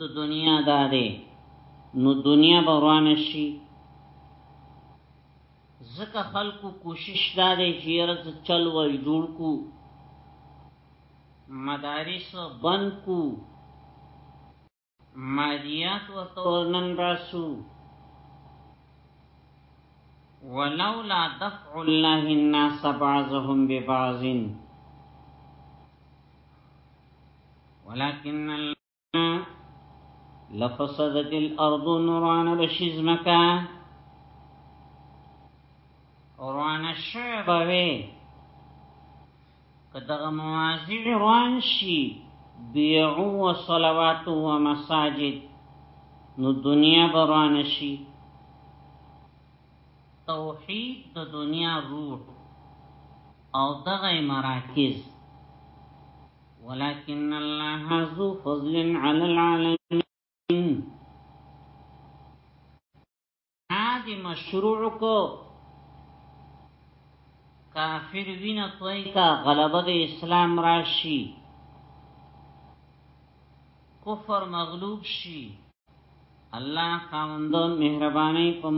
دنیا دا دی نو دنیا به روانه شي ځکه خلکو کوشش دا دی چې رز چل ور جوړ کو مدارس بند کو مالیات ورته ورنن راسو ولولا دفع الله الناس بعضهم ببعض ولكن الله لفسدت الارض نوران بشزمکا روان شبوي کدغه موازی روان شي بیعو و صلوات و مساجد نو دنیا بروان شي توحید د دنیا روح او دغه مراکز ولكن الله ذو فضل على العالمين هذه مشروع کو کافر وینا توی کا غلبه د اسلام راشي کفر مغلوب شي الله خاوند مهرباني په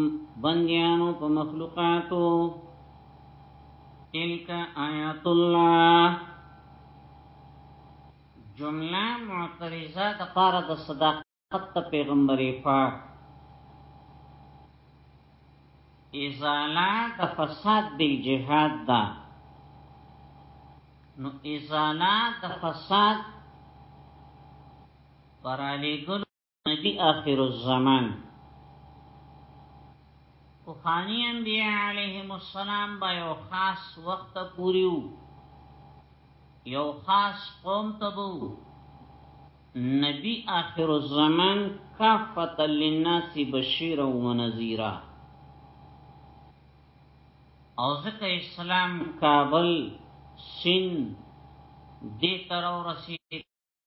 بنديانو په مخلوقاتو تلک آیات الله جمله معترضه د پاره د صداقت د پیغمبري پاک ازاله د فساد د جهاد دا نو ازاله د فساد پر علی ګل نبی آخر الزمان پخانی انبیاء علیهم السلام با یو خاص وقت پوریو یو خاص قوم تبو نبی آخر الزمان کافت للناس بشیرا و نذیرا او ځکه اسلام کابل سین دې تر ورسې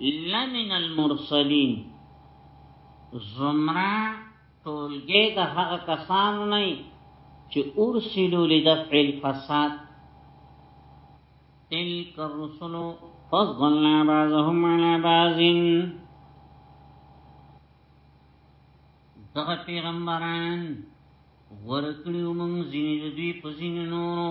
لمن المرسلین زمرا ټولګه د هغه کسانو نه چې ارسلو لدفع الفساد تلك الرسل فضلنا بعضهم على بعض دغه پیغمبران ورکړیو موږ ځینې دوی په ځینې نورو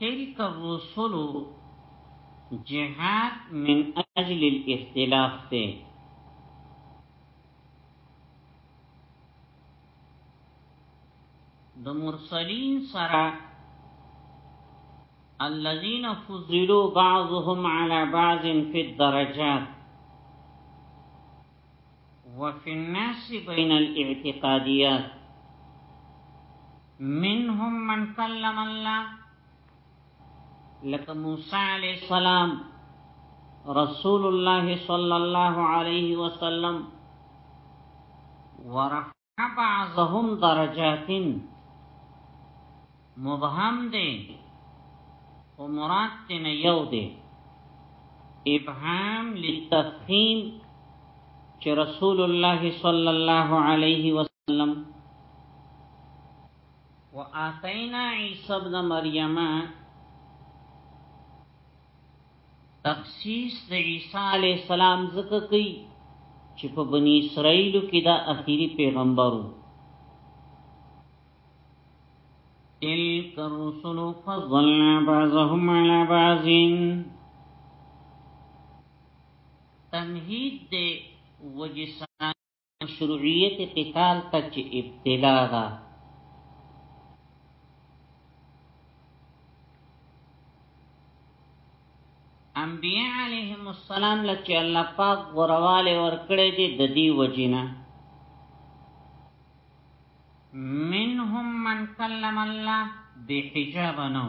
تلك الرسل جهاد من اجل الاختلاف سے د مرسلین سره الذين فضلوا بعضهم على بعض في الدرجات وفي الناس بين الاعتقاديات منهم من كلم الله لك موسى عليه السلام رسول الله صلى الله عليه وسلم ورفع بعضهم درجات مبهم دی او مراد تینا یو دی ابهام للتفخیم چې رسول الله صلی الله علیه وسلم وآتینا عیسی ابن مریم تخصیص د عیسی علی السلام ذکر کوي چې په بنی اسرائیل کې دا اخیری پیغمبر وو تلك الرسل فضلنا بعضهم على بعض تمهید دے وجسان مشروعیت قتال ته چې ابتلا ده انبیاء علیهم السلام لچې الله پاک غرواله ورکړې دي د دې وجینا منهم من کلم الله بحجاب نو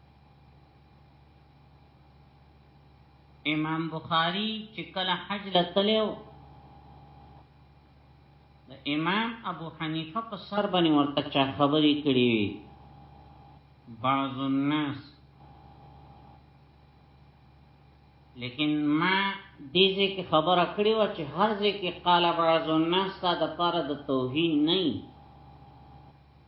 امام بخاری چې کله حج لتلو امام ابو حنیفه په سر باندې ورته چا خبرې کړې وي بعض الناس لیکن ما دې ځکه خبره کړې و چې هر ځکه قال بعض الناس دا د پاره د توهین نه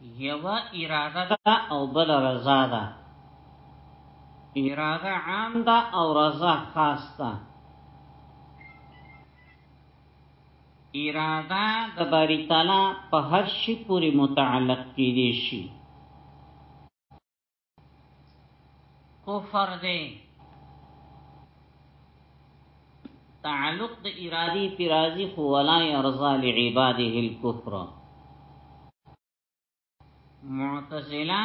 یوه اراده ده او بل رضا ده اراده عام ده او رضا خاص ده اراده د باری تعالی په هر شي پورې متعلق کېدې شي کفر دی تعلق د ارادي پیرازي خو ولا يرضى لعباده الكفر معتزله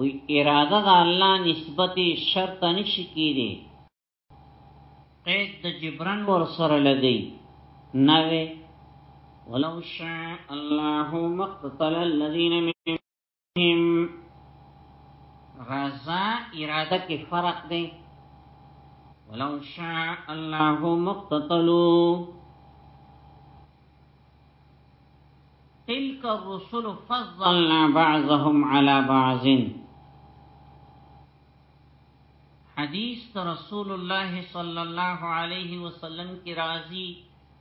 وی اراده د الله نسبت شرط نشي کیږي قید د جبران ور سره لګی نه ولو شاء الله مقتتل الذين من غزا اراده کې فرق دی ولو شاء الله مقتتلوا تلك الرسل فضلنا بعضهم على بعض حديث رسول الله صلى الله عليه وسلم كرازي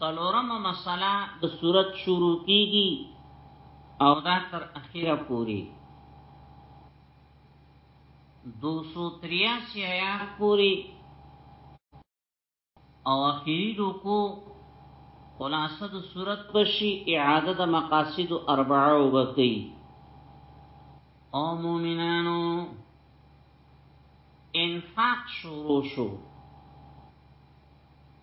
څلورمه مسله د صورت شروع کیږي او دا تر اخیره پوری 283 آیات پوری او اخیری رکو خلاصه د صورت بشي اعاده د مقاصد اربعه وبکی او مومنانو انفاق شروع شو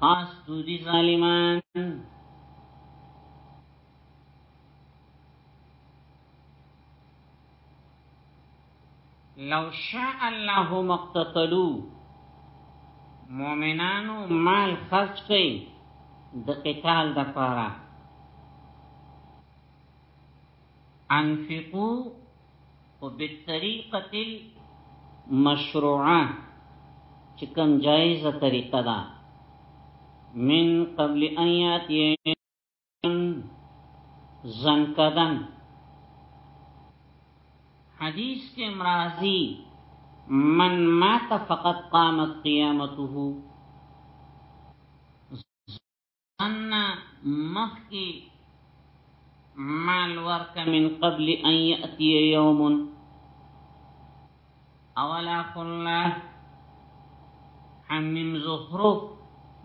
خاص دودی ظالمان لو شاء الله مقتتلو مؤمنانو مال خرج کئ د قتال د پاره انفقو او بالطریقه المشروعه چې کوم جایزه طریقه ده من قبل ان یاتی زنکدن حدیث کې مرازی من مات فقط قامت قیامته ان مخی مال ورک من قبل ان یأتی یوم اولا خلا حمیم زخرف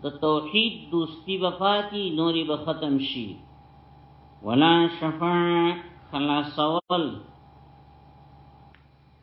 د توحید دوستی بفاتی نوری بختم شی ولا شفاع خلاصول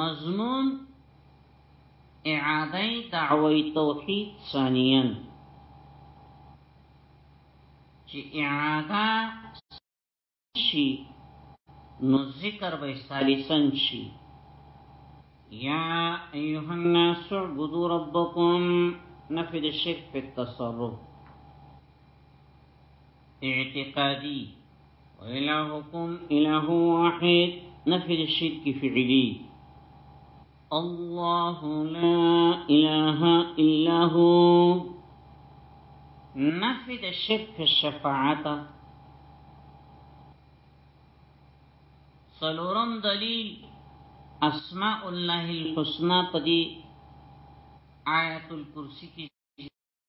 مضمون اعاده دعوی توحید ثانیا چې اعاده شي نو ذکر به ثالثن شي یا ایها الناس اعبدوا ربکم نفی د شرک په تصرف اعتقادی وإلهكم إله واحد نفد الشرك فعلي الله لا إله إلا هو نفد الشرك الشفاعة سلورم دلیل اسماء الله الحسنى پدی آیت الکرسی کی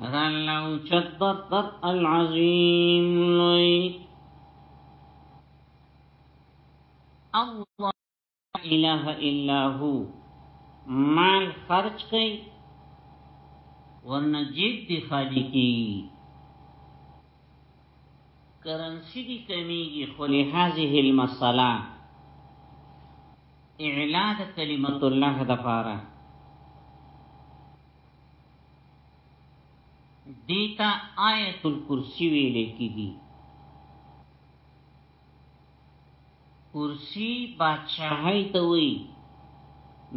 هغه الله او چت برتر العظیم لوی الله اله الا هو مال خرج کئ ورنه جیب دی خالی کی کرنسی دی کمیگی خلی حاضح المسلح اعلا د کلمت الله د پاره دیتا آیت الکرسی ویلې کیږي کرسی بادشاہی ته وی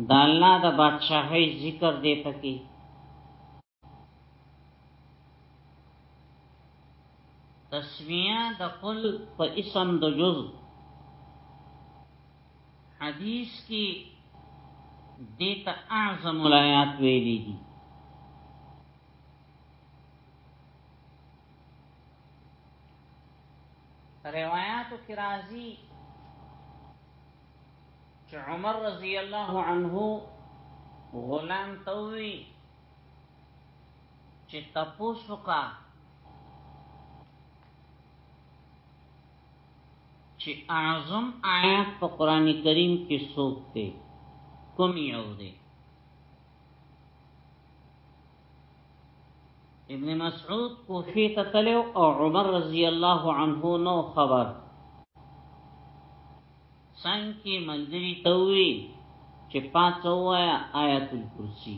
د الله د بادشاہی ذکر دی پکې تسمیه د قل په اسم د جز حدیث کی دیتا اعظم الایات ویلی دی روایاتو کی رازی چې عمر رضی الله عنه غلام توي چې تپوسو کا چې اعظم آیات په قران کریم کې څوک دی کوم یو دی ابن مسعود کوفی ته تلو او عمر رضی الله عنه نو خبر څنګه ملګری ته وی چې پاتو وایا آیات الکرسی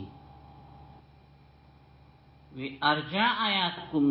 وی ارجا آیات کوم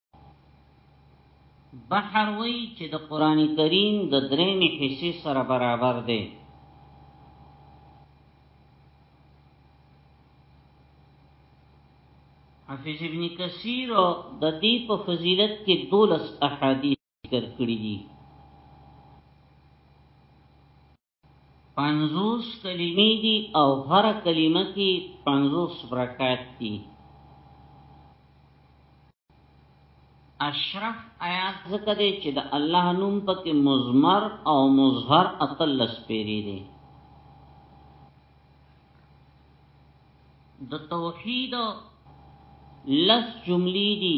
بحر وی چې د قران کریم د درېمې حصے سره برابر دی حافظ ابن کثیر د دې په فضیلت کې دولس احادیث ذکر کړی دي پنځوس کلمې دي او هر کلمه کې پنځوس برکات دي اشرف آیات ذکر دی چې د الله نوم پکې مزمر او مظهر اتلس پیری دی د توحید لس جملې دي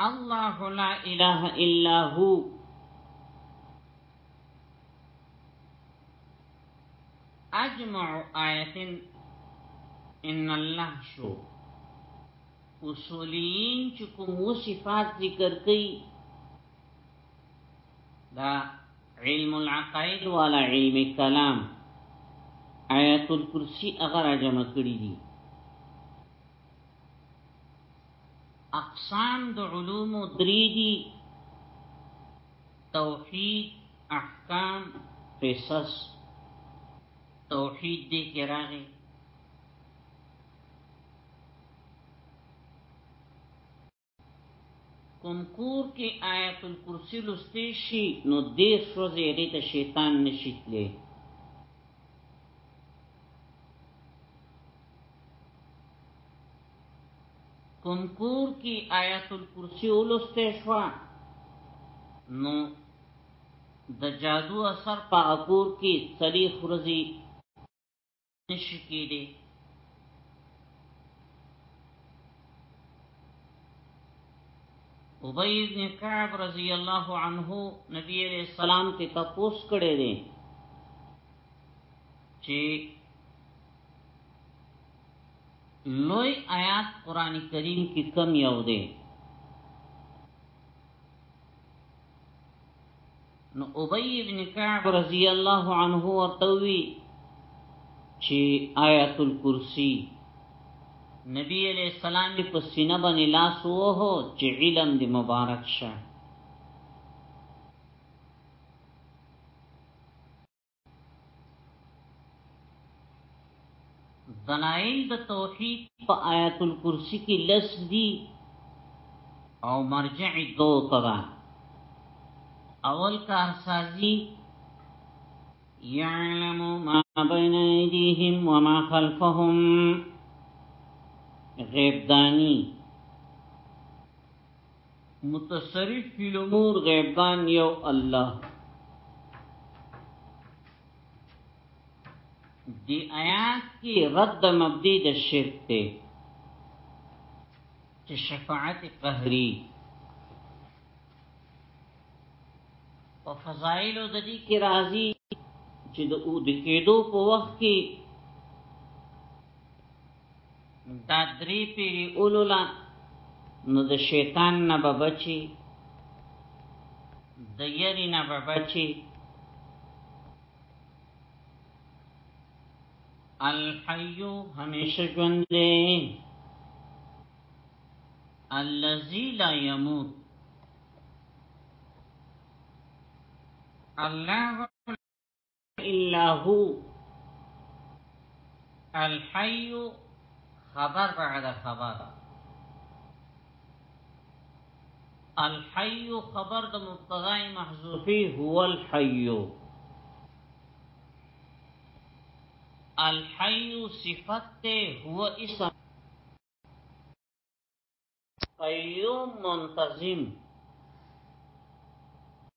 الله لا اله الا هو اجمع آیت ان الله شو اصولین چې کوم صفات ذکر کړي دا علم العقائد والا علم کلام آیت الکرسی اگر جمع کړی دي اقسام د علوم درې دي توحید احکام قصص توحید دې کې راغی کوم کور کې آیت الکرسی لستی شي نو دې سوځي هغه ته شیطان نشیتلې کوم کور کې آیت الکرسی ولسته شو نو د جادو اثر په کور کې څلې خرزي نشي کېدی ابی ابن کعب رضی الله عنه نبی علیہ السلام ته تپوس کړی دی چې لوی آیات قران کریم کې کم یو دی نو ابی ابن کعب رضی الله عنه ورتوی چې آیت الکرسی نبی علیہ السلام په سینه باندې لاس ووهو چې علم دې مبارک شه دلائل د توحید په آیات الکرسی کې لس دي او مرجع دو تدا اول کار سازی یعلم ما بین ایدیهم وما خلفهم غیب دانی متصرف فی الامور غیبان یو الله دی آیات کی رد مبدی د شرک ته چې شفاعت قهری په فضایل د دې کې راځي چې د او د کېدو په وخت کې دا درې پیری اولولا نو د شیطان نه به بچي د یری نه به بچي الحیو همیشه ژوند دی الذی لا یموت الله الا هو الحي خبر بعد خبر الحي خبر د مبتدا محذوفی هو الحي الحي صفت هو اسم قیوم منتظم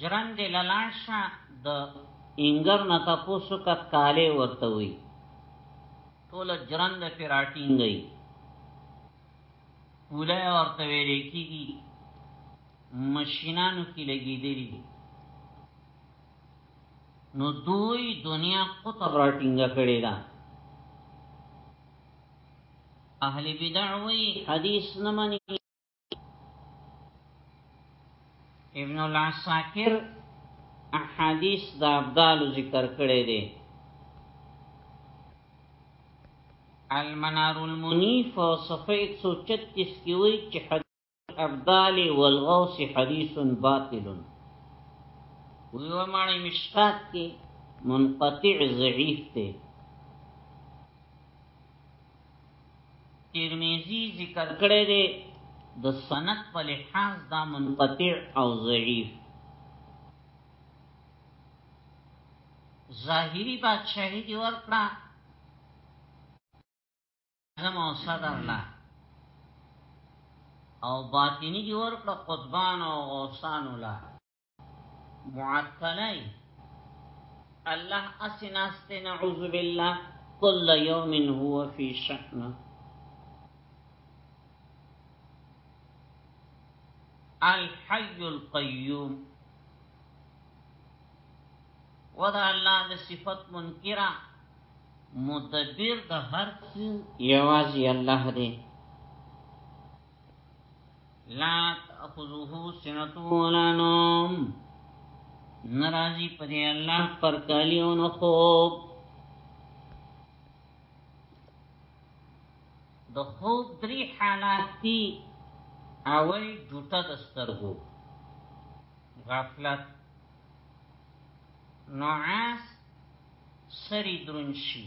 جرندې له لاړ شه د انګر نه تپوس وکړه کالې ورته وي ټوله جرنده پرې راټینګوي پوله ورته ویلې کېږي مشینانو کې لګېدلي دي نو دوی دنیا قطب راټینګه کړې ده اهل بدع وی حدیث نه مني ابن العساکر احادیث د ابدال ذکر کړی دی المنار المنیف او صفحه 136 کې وایي چې حدیث ابدال والغوث حدیث باطل ویو معنی مشکات کې منقطع ضعیف دی ترمذی ذکر کړی دی د سند په لحاظ دا منقطع او ضعیف ظاهری بادشاہی دی ورکړه اعظم او صدر لا او باطنی دی ورکړه قطبان او غوثان لا معطلی الله اسناست نعوذ بالله كل يوم هو في شأن الحي القيوم ودا الله د صفت منکره مدبر د هر څه یوازې الله دی لا تأخذوه سنتو ولا نوم نرازی پدی اللہ پر کالیون خوب د خوب دری حالات تی اول جوتا دسترگو غفلت نعاس سری درنشی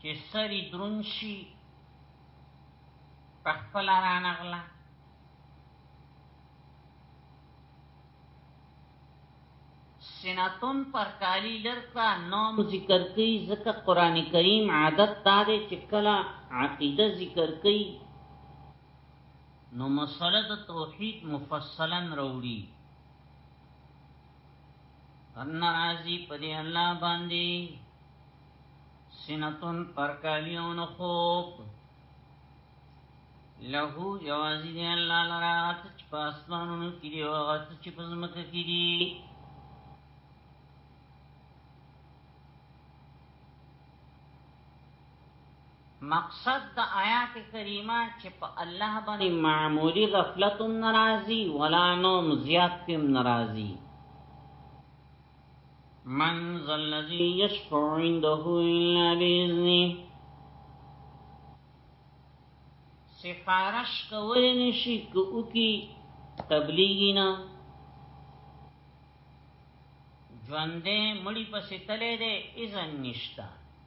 چې سری درون شي په خپل رانغله سنتون پر کالی لرتا نوم ذکر کی ذکر قرآن کریم عادت داره چې کلا عقیده ذکر کی نو مسله د توحید مفصلا روړي ناراضی په دې الله باندې سنتون پرکالیون خوب له یوازې دی الله لرا ته چې په اسمانونو کې دی او هغه ته چې په ځمکه کې دی مقصد د آیات کریمه چې په الله باندې معمولی غفلت هم ناراضي ولا نوم زیات هم ناراضي من ذا الذي يشفع عنده الا باذنه سفارش کول نشي کوکی تبلیغی نه ژوندې مړی پسې تلې دې اذن نشتا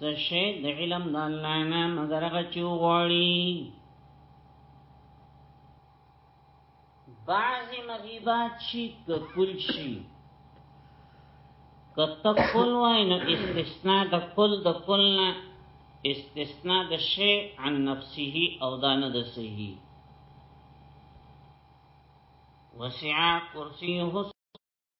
تشه د علم د الله نه مگر غچو غوړي بعضی مغیبات شي کپل شي کته کول وای نو استثناء د کل د کل نه استثناء د شی عن نفسه او دانه د صحیح وسع کرسیه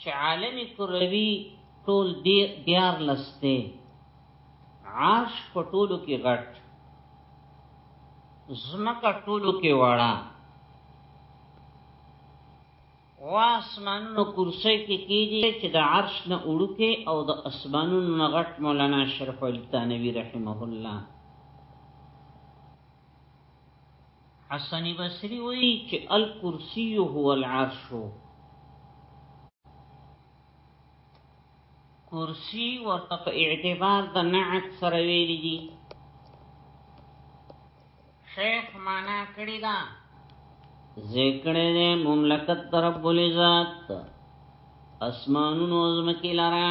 چې عالم کروي ټول دیارلس دی عرش په ټولو کې غټ زمکه ټولو کې وړه واسمانونو کرسي کې کېږي چې د عرش نه وړوکې او د اسمانونو نه غټ مولانا شرف التانوي رحمه الله حسن بصری وی چې الکرسی هو العرش کرسی ورته په اعتبار د نعت سره ویل دي شیخ معنا کړی دا ذکر دې مملکت رب العزت اسمانونو زمکی لرا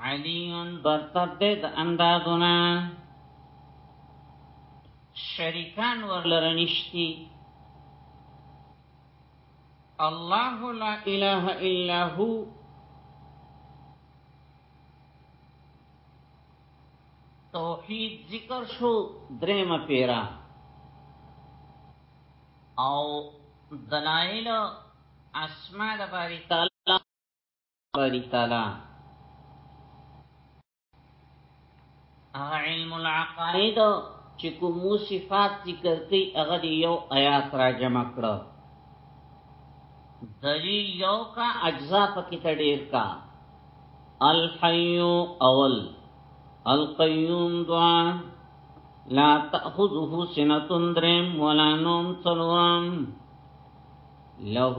علیون برتر دی د اندادونه شریکان ورلره نشتی الله لا اله الا هو توحید ذکر شو دریم پیرا او دلائل اسماء لباری تعالی باری تعالی هغه علم العقائد چې کوم صفات ذکر کوي هغه دی یو آیات را جمع کړو دلیل یو کا اجزا پکې تډیر کا الحی اول القیوم دعا لا تأخذه سنة درم ولا نوم صلوام له